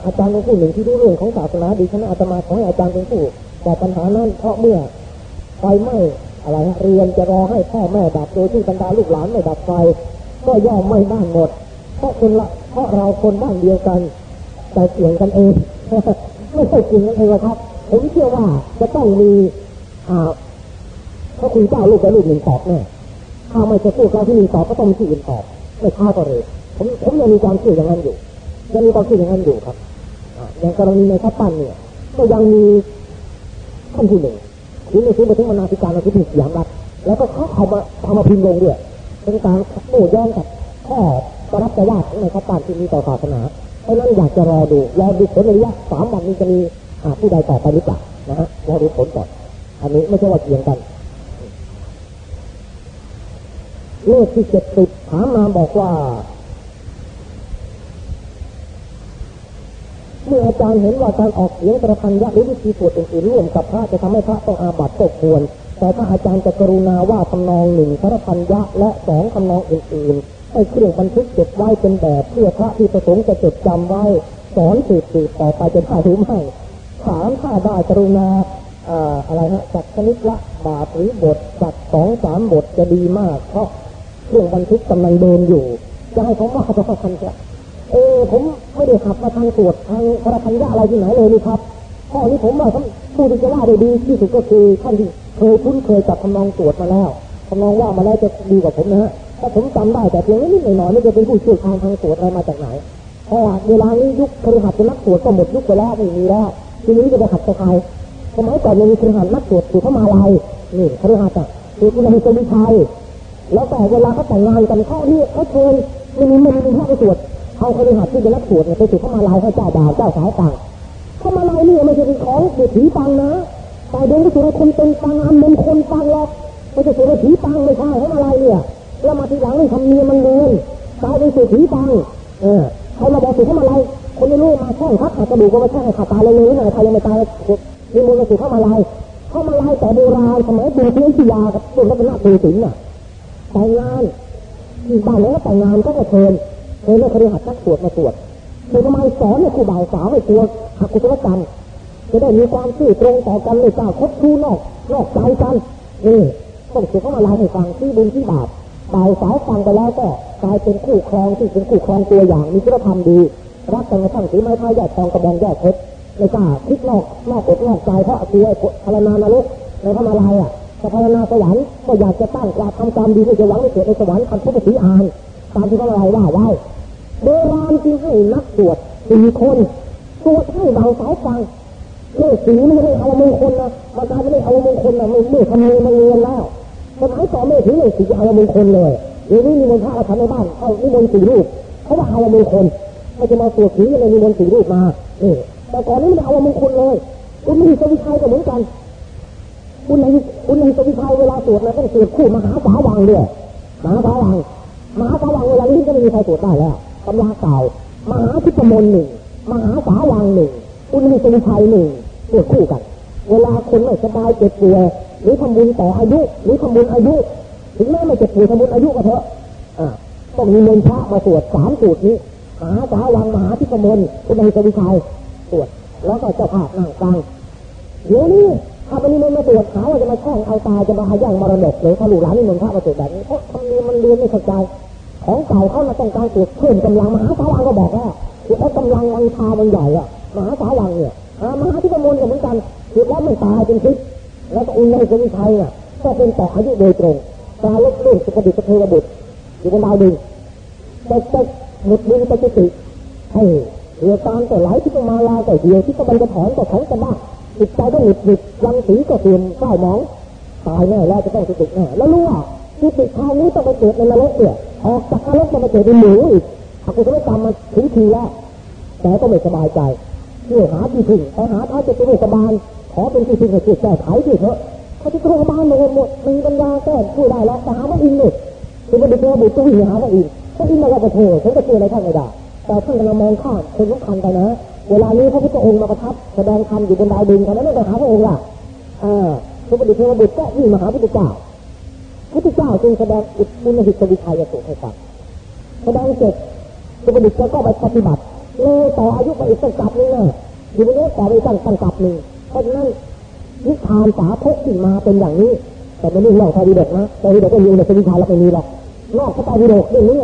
อาจารย์เป็นผู้หนึ่งที่รู้เรื่องของศาสนาดีฉะนั้นอาตมาขอให้อาจารย์เป็นผู้ตอบปัญหานั้นเพราะเมื่อไฟไหม้อะไรเรียนจะรอให้พ่อแม่ดับโดยที่บรรดาลูกหลานไม่ดับไฟ ก็ย่อมไม่บ้านหมดเพราะคนละเพราะเราคนบ้านเดียวกัน แต่เสียงกันเองไม่ใช่จริงกันเองครับผมเชื่อว่าจะต้องมีอ่าพระคุณเจ้าลูกและลูกหนึ่งตอบแน่ถ้าไม่จะพูดเราที่หนึ่งตอบก็ต้องมีที่อื่นตอบไม่ช้าก็เร็วผมผมยังมีความเชื่ออย่างนั้นอยู่ยังมีความเชื่ออย่างนั้นอยู่ครับอย่างกรณีในทัพปั้นเนี่ย ก็ยังมีท่านผู้หนึ่งที่ในซื้อมาถึงมนาธิการเราที่ถูกอย่างรัฐแล้วก็เขาเอามาเอามาพิมพ์ลงด้วยเป็นการโต้แย้งกับข้อปรับประวัติในทัพปั้นที่มีต่อศาสนา เพราะนั้นอยากจะรอดูรอดูผลในระยะสามวันนี้จะมีผู้ใดต่อไปหรือเปล่านะฮะรอดูผลก่อนอันนี้ไม่ใช่ว่าเกี่ยงกันเลขที่เจ็ดสิบถามมาบอกว่า เมื่ออาจารย์เห็นว่าการออกเสียงประพันยะหรือวิธีสวดอื่นๆร่วมกับพระจะทำให้พระต้องอาบัติตกควร แต่ถ้าอาจารย์จะกรุณาว่าทำนองหนึ่งพระพันยะและสองทำนองอื่นๆ ให้เครื่องบันทึกเก็บไว้เป็นแบบเพื่อพระที่ประสงค์จะจดจำไว้สอนสืบสืบต่อไปจะได้หรือไม่ถามถ้าได้กรุณาอะไรฮะจัดชนิดละบาทหรือบทจัดสองสามบทจะดีมากเพราะเครื่องบันทึกกำลังเดินอยู่จะให้ผมว่าจะทันจะเออผมไม่ได้ขับมาทางตรวจทางพระพันยะอะไรที่ไหนเลยนี่ครับข้อนี้ผมว่าผู้ที่จะว่าได้ดีที่สุดก็คือท่านที่เคยคุ้นเคยจับทำนองตรวจมาแล้วทำนองว่ามาแล้วจะดีกว่าผมนะฮะ ถ้าผมจำได้แต่เพียงนิดหน่อยไม่จะเป็นผู้เชี่ยวชาญทางตรวจอะไรมาจากไหนเพราะว่าเวลานี้ยุคครหัสเป็นนักตรวจก็หมดยุคไปแล้วไม่มีแล้วทีนี้จะไปขัดใครสมัยก่อนยังมีครหัสนักตรวจตรวจเข้ามาลายนี่ครหัสอะตรวจคุณจะมีชัยแล้วแต่เวลาเขาแต่งงานกันเขาที่เขาเชิญไม่มีไม่มีพระไปตรวจเอาครหัสที่เป็นนักตรวจเนี่ยไปตรวจเข้ามาลายให้เจ้าบ่าวเจ้าสาวต่างเข้ามาลายนี่ไม่ใช่เป็นของเศรษฐีตังนะแต่เดินก็ถือคนเป็นตังอันมงคลตังหรอกไม่ใช่เศรษฐีตังไม่ใช่เข้ามาลายเนี่ย แล้วมาทีหลังนี่ทำเนียมันเงินกลายเป็นเศรษฐีตังเออเขามาบอกสิเข้ามาลายคนไม่รู้มาแช่งครับขาดกระดูกก็มาแช่งขาดตายเลยนี่หน่อยใครยังไม่ตายมีมูลสุเข้ามาลายเข้ามาลายแต่โบราณสมัยเบญจวิทยากับตุนรัตนโกสินทร์น่ะแต่งงานที่บ้านแล้วแต่งงานก็จะเชิญเชิญเรื่องคดีหัดนักตรวจมาตรวจคือทำไมสอนเนี่ยครูบ่าวสาวให้ตัวหักกุศลกรรมจะได้มีความซื่อตรงต่อกันเลยจ้าคบคู่นอกนอกใจกันนี่ต้องเสียเข้ามาลายให้ฟังที่บุญที่บาป บ่าวสาวฟังไปแล้วก็กลายเป็นคู่ครองที่เป็นคู่ครองตัวอย่างมีคุณธรรมดีรักกันกระทั่งถือไม้พายแยกทองกระบองแยกเพชรไม่กล้าคิดนอกนอกอกนอกใจเพราะตัวพารนานรกในพระมาลายอะจะพารนาสวรรค์ก็อยากจะตั้งกราบทำกรรมดีเพื่อจะหวังให้เกิดในสวรรค์คันพุทธศีอานตามที่พระมาลายว่าไว้โบราณจึงให้นักตรวจสี่คนตรวจให้เบาสาวฟังเรื่องสีไม่ได้เอามงคลนะมาการไม่ได้เอามงคลนะไม่ไม่ทำเนียมันเรียนแล้ว สมัยก่อไม่ถือเรื่องสีเอามงคลเลยเดี๋ยวนี้มีมนต์พระอาถรรพ์ในบ้านเขานิมนต์สี่รูปเขาว่าเอามงคลเขาจะมาตรวจสีอะไรมีมนต์สี่รูปมานี่แต่ก่อนนี้ไม่ได้เอามงคลเลยคุณมีสวิชัยก็เหมือนกันคุณในคุณในสวิชัยเวลาตรวจนะต้องตรวจคู่มหาสาวังด้วยมหาสาวังมหาสาวังเวลานี้ก็ไม่มีใครตรวจได้แล้วตำราเก่ามหาทิพมนหนึ่งมหาสาวังหนึ่งคุณในสวิชัยหนึ่งตรวจคู่กัน เวลาคนไม่สบายเจ็บป่วย หรือทำบุญต่ออายุ หรือทำบุญอายุถึงแม้ไม่เจ็บป่วยทำบุญอายุก็เถอะอ่าต้องมีเงินพระมาตรวจสามสูตรนี้มหาสาวังมหาทิพมนคุณในสวิชัยตรวจแล้วก็เจ้าภาพนั่งฟังเดี๋ยวนี้ถ้ามันนี่มันมาตรวจหาว่าจะมาแช่งเอาตายจะมาหาย่างมรดกหรือถ้าลูกหลานนี่มันพระมาตรวจแบบนี้เพราะทำเนียมันเรียนไม่เข้าใจของเก่าเขามาต้องการตรวจเพิ่มกำลังมหาสาวังก็บอกว่าคือเอากำลังวังชามันใหญ่อะมหาสาวังเนี่ยมหาที่ประมลกับเหมือนกันคือว่ามันตายเป็นพิษ แล้วก็อุณในสวิชัยน่ะก็เป็นต่ออายุโดยตรงตาลบเลื่อนสุขดิสเทวบุตรอยู่บนดาวดึงแต่แต่หมดดึงไปจุติให้เรือตามแต่ไหลที่ต้องมาลาแต่เดียวที่ก็บันจะถอนก็ถอนกันบ้างจิตใจก็หงุดหงิดรังสีก็เสื่อมเศร้ามองตายแน่แล้วจะต้องจุติแน่แล้วรู้ว่าจุติคราวนี้ต้องไปเกิดในนรกเนี่ยออกจากนรกจะมาเกิดเป็นหมูอีกอกุศลกรรมมาถึงทีแล้วแต่ก็ไม่สบายใจเพื่อหาที่พึ่งไปหาท้าจะเป็นสบาย ขอเป็นที่พึ่งให้ช่วยแก้ไขด้วยเถอะเขาจะโทรบ้านหมดหมดมีปัญญาแก้ช่วยได้แล้วหาว่าอินเนี่ยคือมันเป็นตัวบุตรตัววิ่งหาว่าอินถ้าอินมาว่าจะโทรฉันจะช่วยอะไรท่านไม่ได้แต่ท่านกำลังมองข้ามคนสำคัญไปนะ เวลานี้พระพุทธองค์มาประทับแสดงธรรมอยู่บนดาวดึงตอนนั้นไม่ไปหาพระองค์ล่ะอ่าพระบุตรเทวบุตรก็วิ่งมาหาพุทธเจ้าพุทธเจ้าจึงแสดงอุตุนหิตวิชัยสุให้ฟังแสดงเสร็จพระบุตรก็ไปปฏิบัติเลยต่ออายุไปอีกตั้งกับนึงนะอยู่บนนี้ต่อไปตั้งตั้งกับหนึ่ง เพราะฉะนั้นนิทานสาพกที่มาเป็นอย่างนี้ แต่ไม่ได้เล่าทาวิเดกนะพระวิเดกก็อยู่ในสวิทานเราไม่มีหรอกนอกพระไตรปิฎกเรื่องนี้